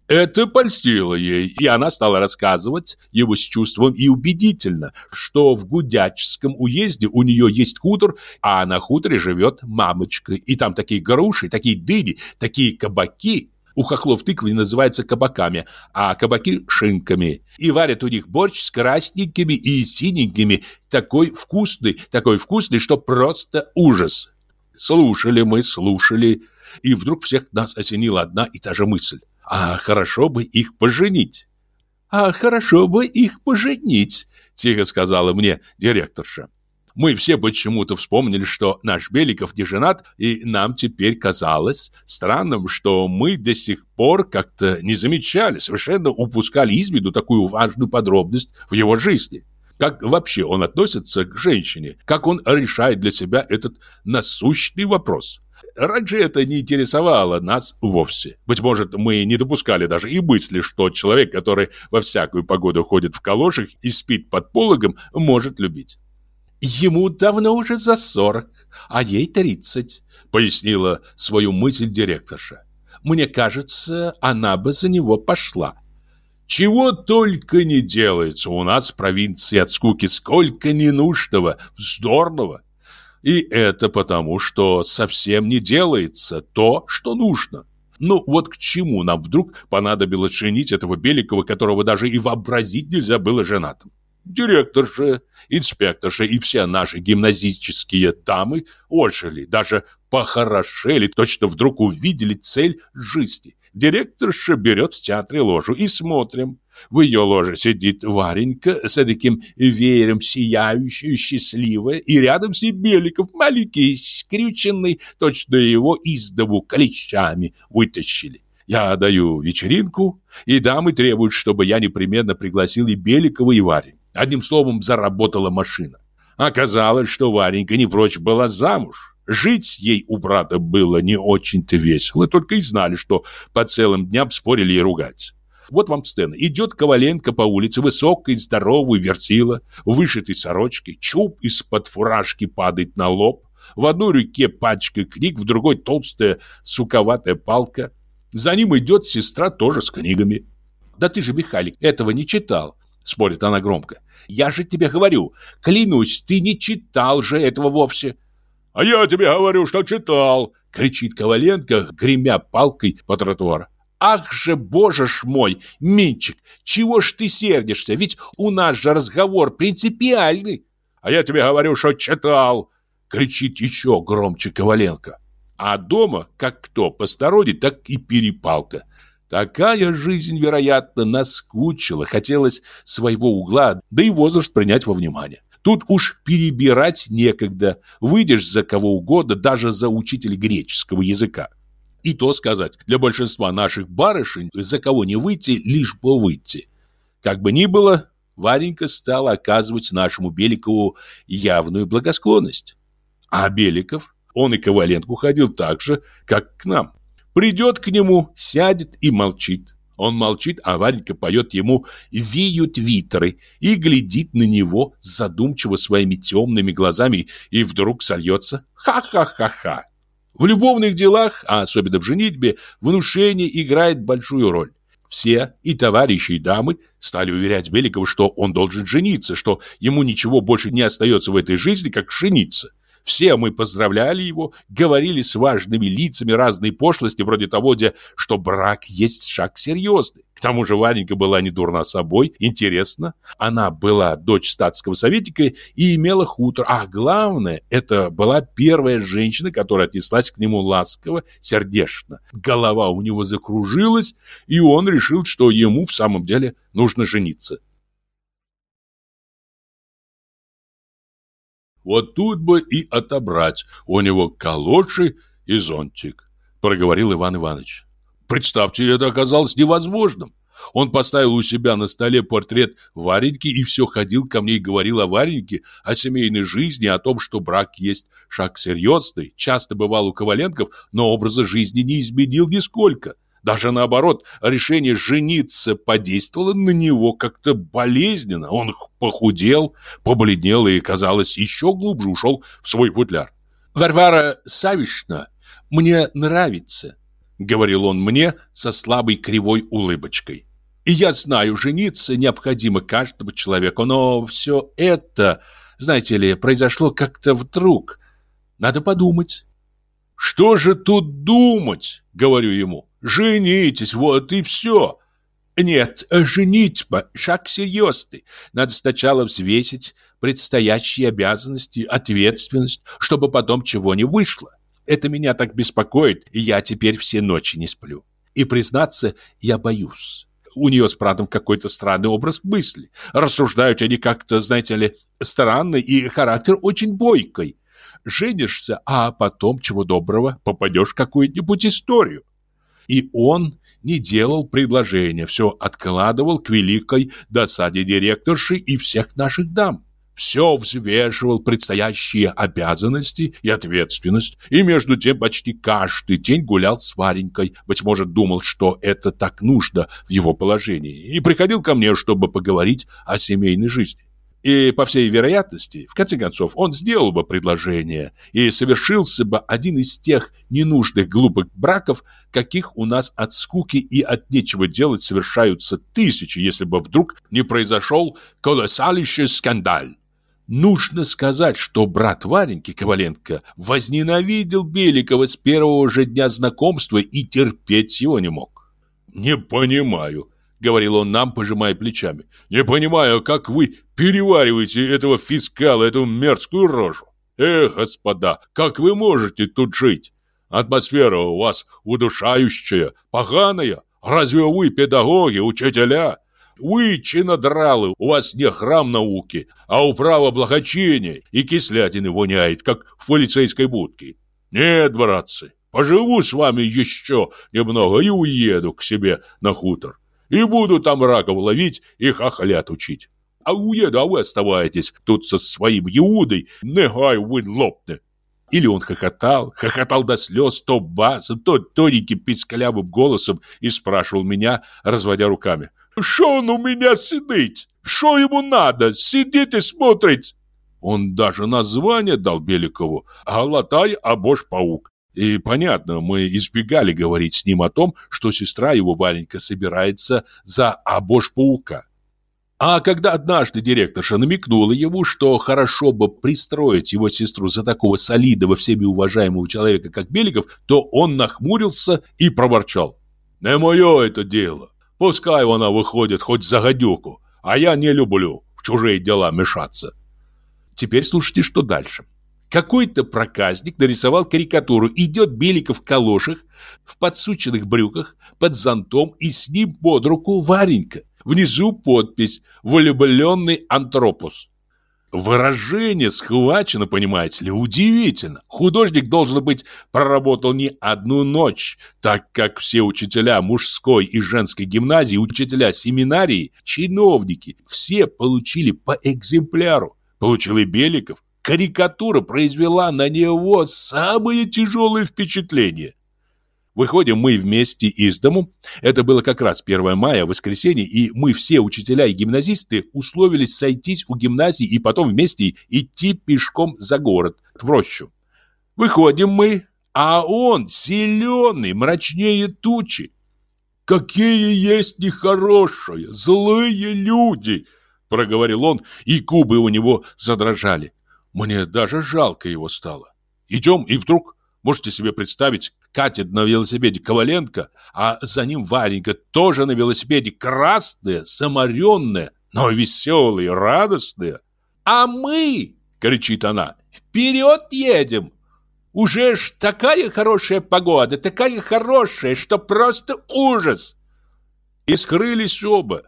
Это польстило ей, и она стала рассказывать ему с чувством и убедительно, что в Гудячском уезде у нее есть хутор, а на хуторе живет мамочка, и там такие груши, такие дыни, такие кабаки, у хохлов тыквы называются кабаками, а кабаки – шинками. И варят у них борщ с красненькими и синенькими. Такой вкусный, такой вкусный, что просто ужас. Слушали мы, слушали. И вдруг всех нас осенила одна и та же мысль. А хорошо бы их поженить. А хорошо бы их поженить, тихо сказала мне директорша. Мы все почему-то вспомнили, что наш Беликов не женат, и нам теперь казалось странным, что мы до сих пор как-то не замечали, совершенно упускали из виду такую важную подробность в его жизни. Как вообще он относится к женщине? Как он решает для себя этот насущный вопрос? Раньше это не интересовало нас вовсе. Быть может, мы не допускали даже и мысли, что человек, который во всякую погоду ходит в калошах и спит под пологом, может любить. Ему давно уже за сорок, а ей тридцать, пояснила свою мысль директорша. Мне кажется, она бы за него пошла. Чего только не делается у нас в провинции от скуки, сколько ненужного, вздорного. И это потому, что совсем не делается то, что нужно. Ну вот к чему нам вдруг понадобилось женить этого Беликова, которого даже и вообразить нельзя было женатым? Директорша, инспекторша и все наши гимназические дамы ожили, даже похорошели, точно вдруг увидели цель жизни. Директорша берет в театре ложу и смотрим. В ее ложе сидит Варенька с таким веером сияющая, счастливая, и рядом с ней Беликов, маленький, скрюченный, точно его из дому клещами вытащили. Я даю вечеринку, и дамы требуют, чтобы я непременно пригласил и Беликова, и Вареньку. Одним словом, заработала машина. Оказалось, что Варенька не прочь была замуж. Жить ей у брата было не очень-то весело, только и знали, что по целым дням спорили и ругались. Вот вам сцена. Идет Коваленко по улице, высокой, здоровой, вертила, вышитой сорочке, чуб из-под фуражки падает на лоб, в одной руке пачка книг, в другой толстая суковатая палка. За ним идет сестра тоже с книгами. Да ты же, Михалик, этого не читал, спорит она громко. Я же тебе говорю, клянусь, ты не читал же этого вовсе. А я тебе говорю, что читал, кричит Коваленко, гремя палкой по тротуару. Ах же, боже ж мой, Минчик, чего ж ты сердишься? Ведь у нас же разговор принципиальный. А я тебе говорю, что читал, кричит еще громче Коваленко. А дома, как кто посторонний, так и перепалка. Такая жизнь, вероятно, наскучила, хотелось своего угла, да и возраст принять во внимание. Тут уж перебирать некогда, выйдешь за кого угодно, даже за учителя греческого языка. И то сказать, для большинства наших барышень за кого не выйти, лишь бы выйти. Как бы ни было, Варенька стала оказывать нашему Беликову явную благосклонность. А Беликов, он и Коваленко ходил так же, как к нам. Придет к нему, сядет и молчит. Он молчит, а Варенька поет ему «Виют витры» и глядит на него задумчиво своими темными глазами и вдруг сольется «Ха-ха-ха-ха». В любовных делах, а особенно в женитьбе, внушение играет большую роль. Все, и товарищи, и дамы, стали уверять Беликова, что он должен жениться, что ему ничего больше не остается в этой жизни, как жениться. Все мы поздравляли его, говорили с важными лицами разные пошлости, вроде того, где, что брак есть шаг серьезный. К тому же Варенька была не дурна собой, интересно. Она была дочь статского советника и имела хутор. А главное, это была первая женщина, которая отнеслась к нему ласково, сердечно. Голова у него закружилась, и он решил, что ему в самом деле нужно жениться. Вот тут бы и отобрать у него калоши и зонтик, проговорил Иван Иванович. Представьте, это оказалось невозможным. Он поставил у себя на столе портрет Вареньки и все ходил ко мне и говорил о Вареньке, о семейной жизни, о том, что брак есть шаг серьезный. Часто бывал у Коваленков, но образа жизни не изменил нисколько. Даже наоборот, решение жениться подействовало на него как-то болезненно. Он похудел, побледнел и, казалось, еще глубже ушел в свой футляр. «Варвара Савишна мне нравится», — говорил он мне со слабой кривой улыбочкой. «И я знаю, жениться необходимо каждому человеку, но все это, знаете ли, произошло как-то вдруг. Надо подумать». «Что же тут думать?» — говорю ему. Женитесь, вот и все. Нет, женитьба – шаг серьезный. Надо сначала взвесить предстоящие обязанности, ответственность, чтобы потом чего не вышло. Это меня так беспокоит, и я теперь все ночи не сплю. И, признаться, я боюсь. У нее с Прадом какой-то странный образ мысли. Рассуждают они как-то, знаете ли, странно, и характер очень бойкий. Женишься, а потом, чего доброго, попадешь в какую-нибудь историю. И он не делал предложения, все откладывал к великой досаде директорши и всех наших дам. Все взвешивал предстоящие обязанности и ответственность, и между тем почти каждый день гулял с Варенькой, быть может, думал, что это так нужно в его положении, и приходил ко мне, чтобы поговорить о семейной жизни. И, по всей вероятности, в конце концов, он сделал бы предложение и совершился бы один из тех ненужных глупых браков, каких у нас от скуки и от нечего делать совершаются тысячи, если бы вдруг не произошел колоссальнейший скандал. Нужно сказать, что брат Вареньки Коваленко возненавидел Беликова с первого же дня знакомства и терпеть его не мог. «Не понимаю», — говорил он нам, пожимая плечами. «Не понимаю, как вы перевариваете этого фискала, эту мерзкую рожу. Эх, господа, как вы можете тут жить? Атмосфера у вас удушающая, поганая. Разве вы педагоги, учителя? Вы чинодралы, у вас не храм науки, а управа благочиния, и кислятины воняет, как в полицейской будке. Нет, братцы, поживу с вами еще немного и уеду к себе на хутор. И буду там раков ловить и хохлят учить. А уеду, а вы оставайтесь тут со своим Иудой, негай вы лопне. Или он хохотал, хохотал до слез, то басом, то тоненьким пискалявым голосом и спрашивал меня, разводя руками. «Что он у меня сидит? Что ему надо? Сидит и смотрит!» Он даже название дал Беликову «Галатай, абош паук». И понятно, мы избегали говорить с ним о том, что сестра его маленькая собирается за обож-паука. А когда однажды директорша намекнула ему, что хорошо бы пристроить его сестру за такого солидного, всеми уважаемого человека, как Беликов, то он нахмурился и проворчал. «Не мое это дело. Пускай она выходит хоть за гадюку, а я не люблю в чужие дела мешаться». Теперь слушайте, что дальше. Какой-то проказник нарисовал карикатуру. Идет Беликов в калошах, в подсученных брюках, под зонтом, и с ним под руку Варенька. Внизу подпись «Влюбленный антропус». Выражение схвачено, понимаете ли, удивительно. Художник, должен быть, проработал не одну ночь, так как все учителя мужской и женской гимназии, учителя семинарии, чиновники, все получили по экземпляру. Получил и Беликов, карикатура произвела на него самое тяжелое впечатление. Выходим мы вместе из дому. Это было как раз 1 мая, воскресенье, и мы все, учителя и гимназисты, условились сойтись у гимназии и потом вместе идти пешком за город, в рощу. Выходим мы, а он зеленый, мрачнее тучи. «Какие есть нехорошие, злые люди!» проговорил он, и губы у него задрожали. Мне даже жалко его стало. Идем, и вдруг, можете себе представить, катит на велосипеде Коваленко, а за ним Варенька тоже на велосипеде красная, саморенная, но веселая, радостная. «А мы!» — кричит она. «Вперед едем! Уже ж такая хорошая погода, такая хорошая, что просто ужас!» И скрылись оба.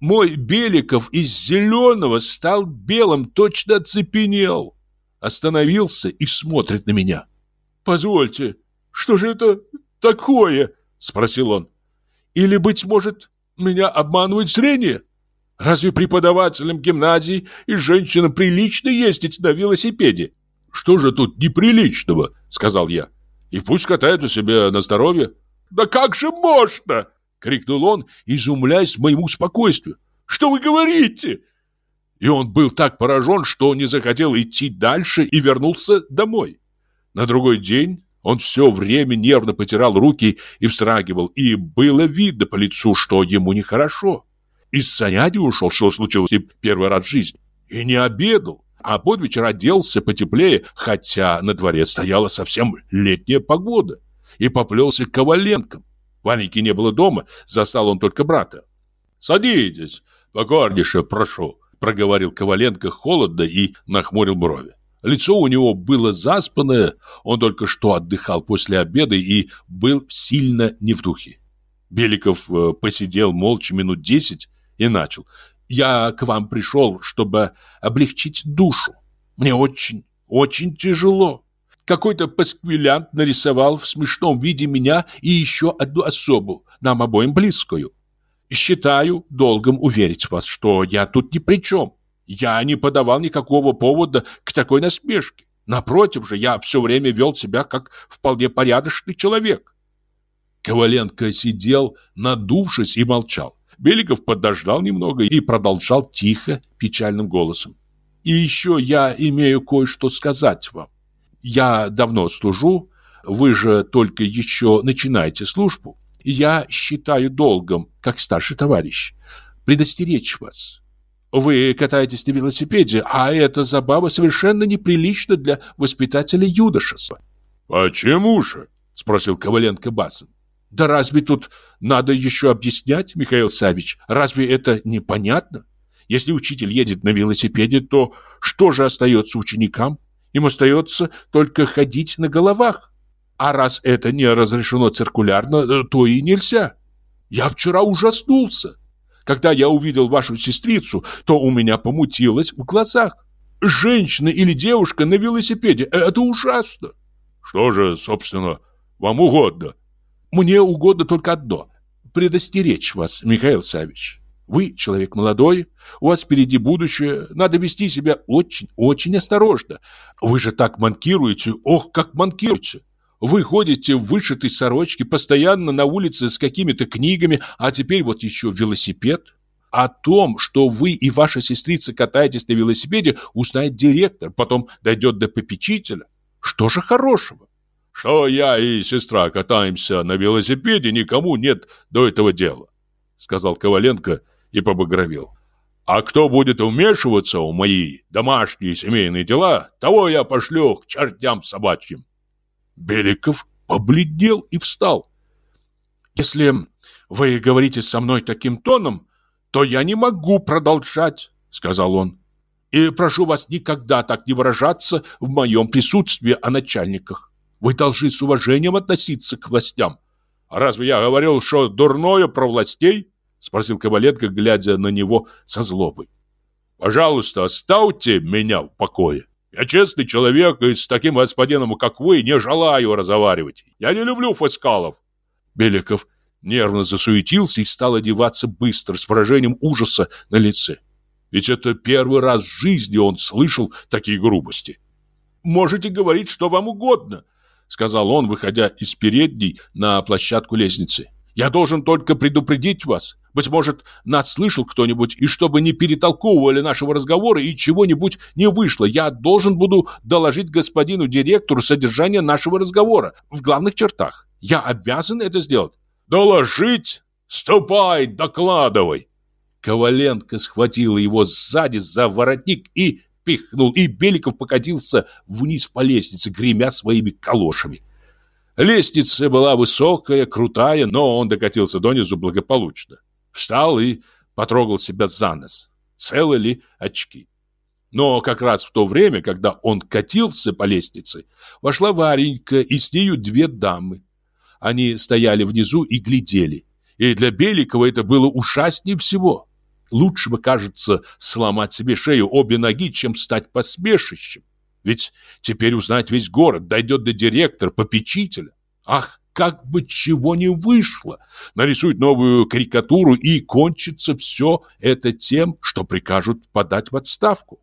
Мой Беликов из зеленого стал белым, точно оцепенел. Остановился и смотрит на меня. «Позвольте, что же это такое?» — спросил он. «Или, быть может, меня обманывает зрение? Разве преподавателям гимназии и женщинам прилично ездить на велосипеде?» «Что же тут неприличного?» — сказал я. «И пусть катаются себе на здоровье». «Да как же можно?» — крикнул он, изумляясь моему спокойствию. «Что вы говорите?» И он был так поражен, что не захотел идти дальше и вернулся домой. На другой день он все время нервно потирал руки и встрагивал, и было видно по лицу, что ему нехорошо. Из саняди ушел, что случилось первый раз в жизни, и не обедал, а под вечер оделся потеплее, хотя на дворе стояла совсем летняя погода, и поплелся к Коваленкам. Ваньки не было дома, застал он только брата. «Садитесь, покорнейше прошу», — проговорил Коваленко холодно и нахмурил брови. Лицо у него было заспанное, он только что отдыхал после обеда и был сильно не в духе. Беликов э, посидел молча минут десять и начал. «Я к вам пришел, чтобы облегчить душу. Мне очень, очень тяжело. Какой-то пасквилянт нарисовал в смешном виде меня и еще одну особу, нам обоим близкую. Считаю долгом уверить вас, что я тут ни при чем. Я не подавал никакого повода к такой насмешке. Напротив же, я все время вел себя как вполне порядочный человек. Коваленко сидел, надувшись, и молчал. Беликов подождал немного и продолжал тихо, печальным голосом. «И еще я имею кое-что сказать вам. Я давно служу, вы же только еще начинаете службу. И я считаю долгом, как старший товарищ, предостеречь вас. Вы катаетесь на велосипеде, а эта забава совершенно неприлична для воспитателя юдошества. «Почему же?» – спросил Коваленко басом. «Да разве тут надо еще объяснять, Михаил Савич? Разве это непонятно? Если учитель едет на велосипеде, то что же остается ученикам? Им остается только ходить на головах. А раз это не разрешено циркулярно, э, то и нельзя. Я вчера ужаснулся. Когда я увидел вашу сестрицу, то у меня помутилось в глазах. Женщина или девушка на велосипеде – это ужасно. Что же, собственно, вам угодно? Мне угодно только одно – предостеречь вас, Михаил Савич. Вы человек молодой, у вас впереди будущее, надо вести себя очень-очень осторожно. Вы же так манкируете, ох, как манкируете. Вы ходите в вышитой сорочке, постоянно на улице с какими-то книгами, а теперь вот еще велосипед. О том, что вы и ваша сестрица катаетесь на велосипеде, узнает директор, потом дойдет до попечителя. Что же хорошего? Что я и сестра катаемся на велосипеде, никому нет до этого дела, сказал Коваленко и побагровел. А кто будет вмешиваться в мои домашние семейные дела, того я пошлю к чертям собачьим. Беликов побледнел и встал. Если вы говорите со мной таким тоном, то я не могу продолжать, сказал он. И прошу вас никогда так не выражаться в моем присутствии о начальниках. Вы должны с уважением относиться к властям. А разве я говорил, что дурное про властей? Спросил Коваленко, глядя на него со злобой. Пожалуйста, оставьте меня в покое. Я честный человек, и с таким господином, как вы, не желаю разговаривать. Я не люблю фискалов. Беликов нервно засуетился и стал одеваться быстро, с выражением ужаса на лице. Ведь это первый раз в жизни он слышал такие грубости. «Можете говорить, что вам угодно», — сказал он, выходя из передней на площадку лестницы. «Я должен только предупредить вас. Быть может, нас слышал кто-нибудь, и чтобы не перетолковывали нашего разговора и чего-нибудь не вышло, я должен буду доложить господину директору содержание нашего разговора в главных чертах. Я обязан это сделать. Доложить? Ступай, докладывай. Коваленко схватила его сзади за воротник и пихнул, и Беликов покатился вниз по лестнице, гремя своими калошами. Лестница была высокая, крутая, но он докатился донизу благополучно. Встал и потрогал себя за нос. Целы ли очки? Но как раз в то время, когда он катился по лестнице, вошла Варенька и с нею две дамы. Они стояли внизу и глядели. И для Беликова это было ужаснее всего. Лучше бы, кажется, сломать себе шею обе ноги, чем стать посмешищем. Ведь теперь узнать весь город, дойдет до директора, попечителя. Ах, как бы чего не вышло. Нарисуют новую карикатуру и кончится все это тем, что прикажут подать в отставку.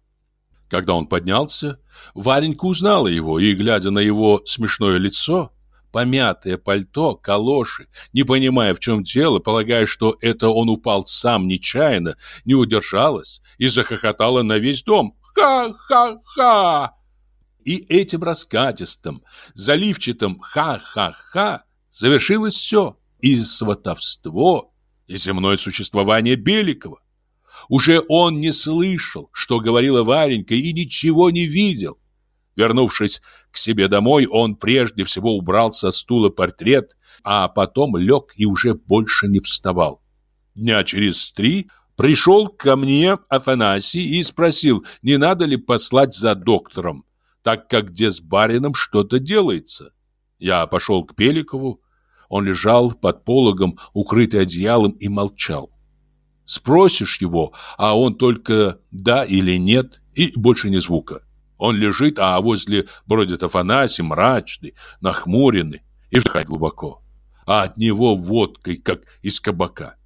Когда он поднялся, Варенька узнала его и, глядя на его смешное лицо, помятое пальто, калоши, не понимая, в чем дело, полагая, что это он упал сам нечаянно, не удержалась и захохотала на весь дом. «Ха-ха-ха!» И этим раскатистым, заливчатым «ха-ха-ха» завершилось все – и сватовство, и земное существование Беликова. Уже он не слышал, что говорила Варенька, и ничего не видел. Вернувшись к себе домой, он прежде всего убрал со стула портрет, а потом лег и уже больше не вставал. Дня через три пришел ко мне Афанасий и спросил, не надо ли послать за доктором, так как где с барином что-то делается. Я пошел к Пеликову. Он лежал под пологом, укрытый одеялом, и молчал. Спросишь его, а он только «да» или «нет» и больше ни звука. Он лежит, а возле бродит Афанасий, мрачный, нахмуренный и вдыхает глубоко. А от него водкой, как из кабака.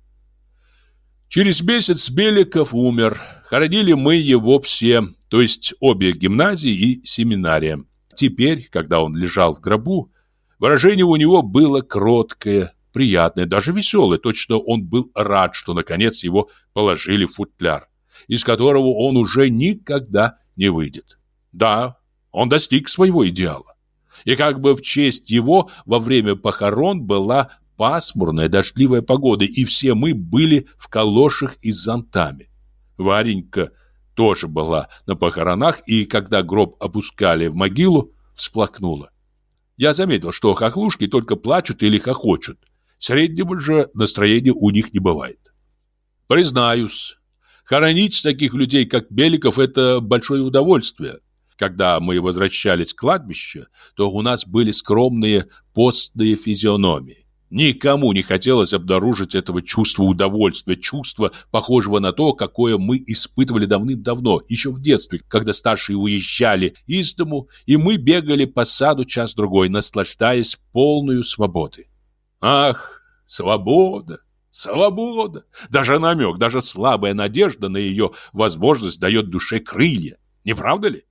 Через месяц Беликов умер. Хоронили мы его все, то есть обе гимназии и семинария. Теперь, когда он лежал в гробу, выражение у него было кроткое, приятное, даже веселое. Точно он был рад, что наконец его положили в футляр, из которого он уже никогда не выйдет. Да, он достиг своего идеала. И как бы в честь его во время похорон была пасмурная дождливая погода, и все мы были в калошах и с зонтами. Варенька тоже была на похоронах, и когда гроб опускали в могилу, всплакнула. Я заметил, что хохлушки только плачут или хохочут. Среднего же настроения у них не бывает. Признаюсь, хоронить таких людей, как Беликов, это большое удовольствие. Когда мы возвращались к кладбищу, то у нас были скромные постные физиономии. Никому не хотелось обнаружить этого чувства удовольствия, чувства, похожего на то, какое мы испытывали давным-давно, еще в детстве, когда старшие уезжали из дому, и мы бегали по саду час-другой, наслаждаясь полной свободой. Ах, свобода! Свобода! Даже намек, даже слабая надежда на ее возможность дает душе крылья. Не правда ли?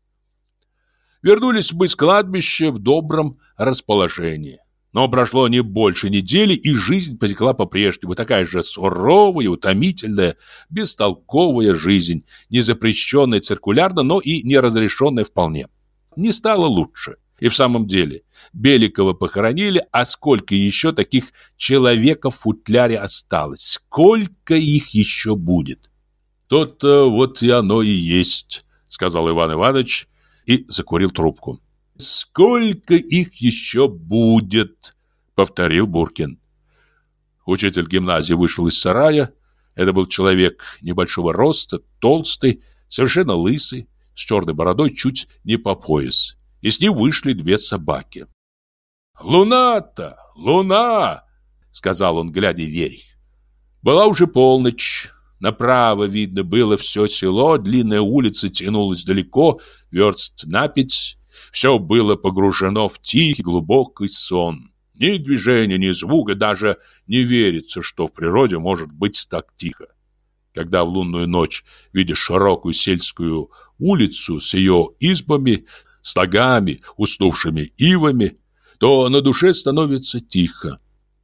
Вернулись мы с кладбища в добром расположении. Но прошло не больше недели, и жизнь потекла по-прежнему. Такая же суровая, утомительная, бестолковая жизнь, не запрещенная циркулярно, но и не разрешенная вполне. Не стало лучше. И в самом деле, Беликова похоронили, а сколько еще таких человеков в футляре осталось? Сколько их еще будет? То-то вот и оно и есть, сказал Иван Иванович, и закурил трубку. «Сколько их еще будет?» — повторил Буркин. Учитель гимназии вышел из сарая. Это был человек небольшого роста, толстый, совершенно лысый, с черной бородой чуть не по пояс. И с ним вышли две собаки. «Луна-то! Луна!» — сказал он, глядя вверх. Была уже полночь. Направо видно было все село, длинная улица тянулась далеко, верст на пять. Все было погружено в тихий глубокий сон. Ни движения, ни звука, даже не верится, что в природе может быть так тихо. Когда в лунную ночь видишь широкую сельскую улицу с ее избами, стогами, уснувшими ивами, то на душе становится тихо.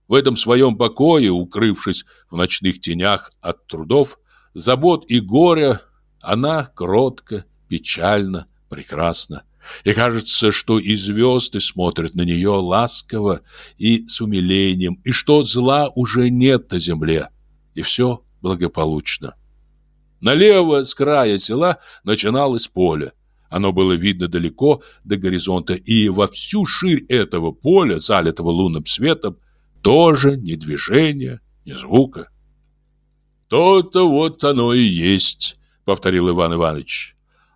В этом своем покое, укрывшись в ночных тенях от трудов, забот и горя, она кротко, печально, прекрасна. И кажется, что и звезды смотрят на нее ласково и с умилением, и что зла уже нет на земле, и все благополучно. Налево с края села начиналось поле. Оно было видно далеко до горизонта, и во всю ширь этого поля, залитого лунным светом, тоже ни движения, ни звука. «То-то вот оно и есть», — повторил Иван Иванович.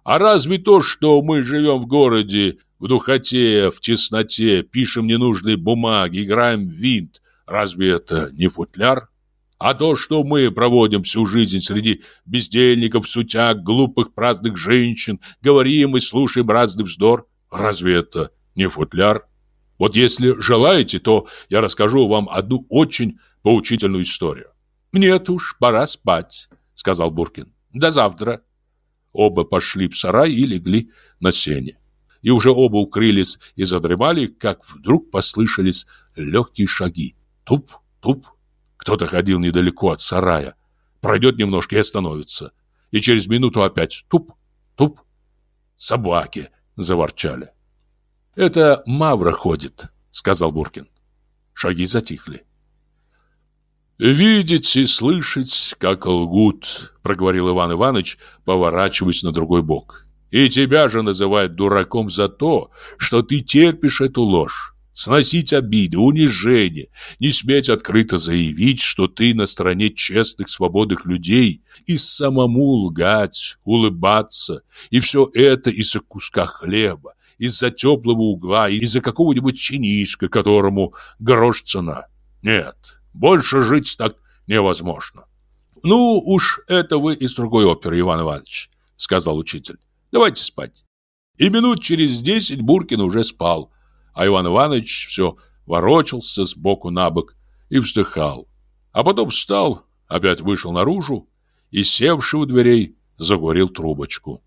«А разве то, что мы живем в городе, в духоте, в тесноте, пишем ненужные бумаги, играем в винт, разве это не футляр?» А то, что мы проводим всю жизнь среди бездельников, сутяг, глупых праздных женщин, говорим и слушаем разный вздор, разве это не футляр? Вот если желаете, то я расскажу вам одну очень поучительную историю. Нет уж, пора спать, сказал Буркин. До завтра. Оба пошли в сарай и легли на сене. И уже оба укрылись и задремали, как вдруг послышались легкие шаги. Туп, туп, кто-то ходил недалеко от сарая. Пройдет немножко и остановится. И через минуту опять туп, туп. Собаки заворчали. «Это Мавра ходит», — сказал Буркин. Шаги затихли. «Видеть и слышать, как лгут», — проговорил Иван Иванович, поворачиваясь на другой бок. «И тебя же называют дураком за то, что ты терпишь эту ложь сносить обиды, унижения, не сметь открыто заявить, что ты на стороне честных, свободных людей, и самому лгать, улыбаться, и все это из-за куска хлеба, из-за теплого угла, из-за какого-нибудь чинишка, которому грош цена. Нет, больше жить так невозможно. Ну уж это вы из другой оперы, Иван Иванович, сказал учитель. Давайте спать. И минут через десять Буркин уже спал, а Иван Иванович все ворочался с боку на бок и вздыхал. А потом встал, опять вышел наружу и, севший у дверей, загорел трубочку.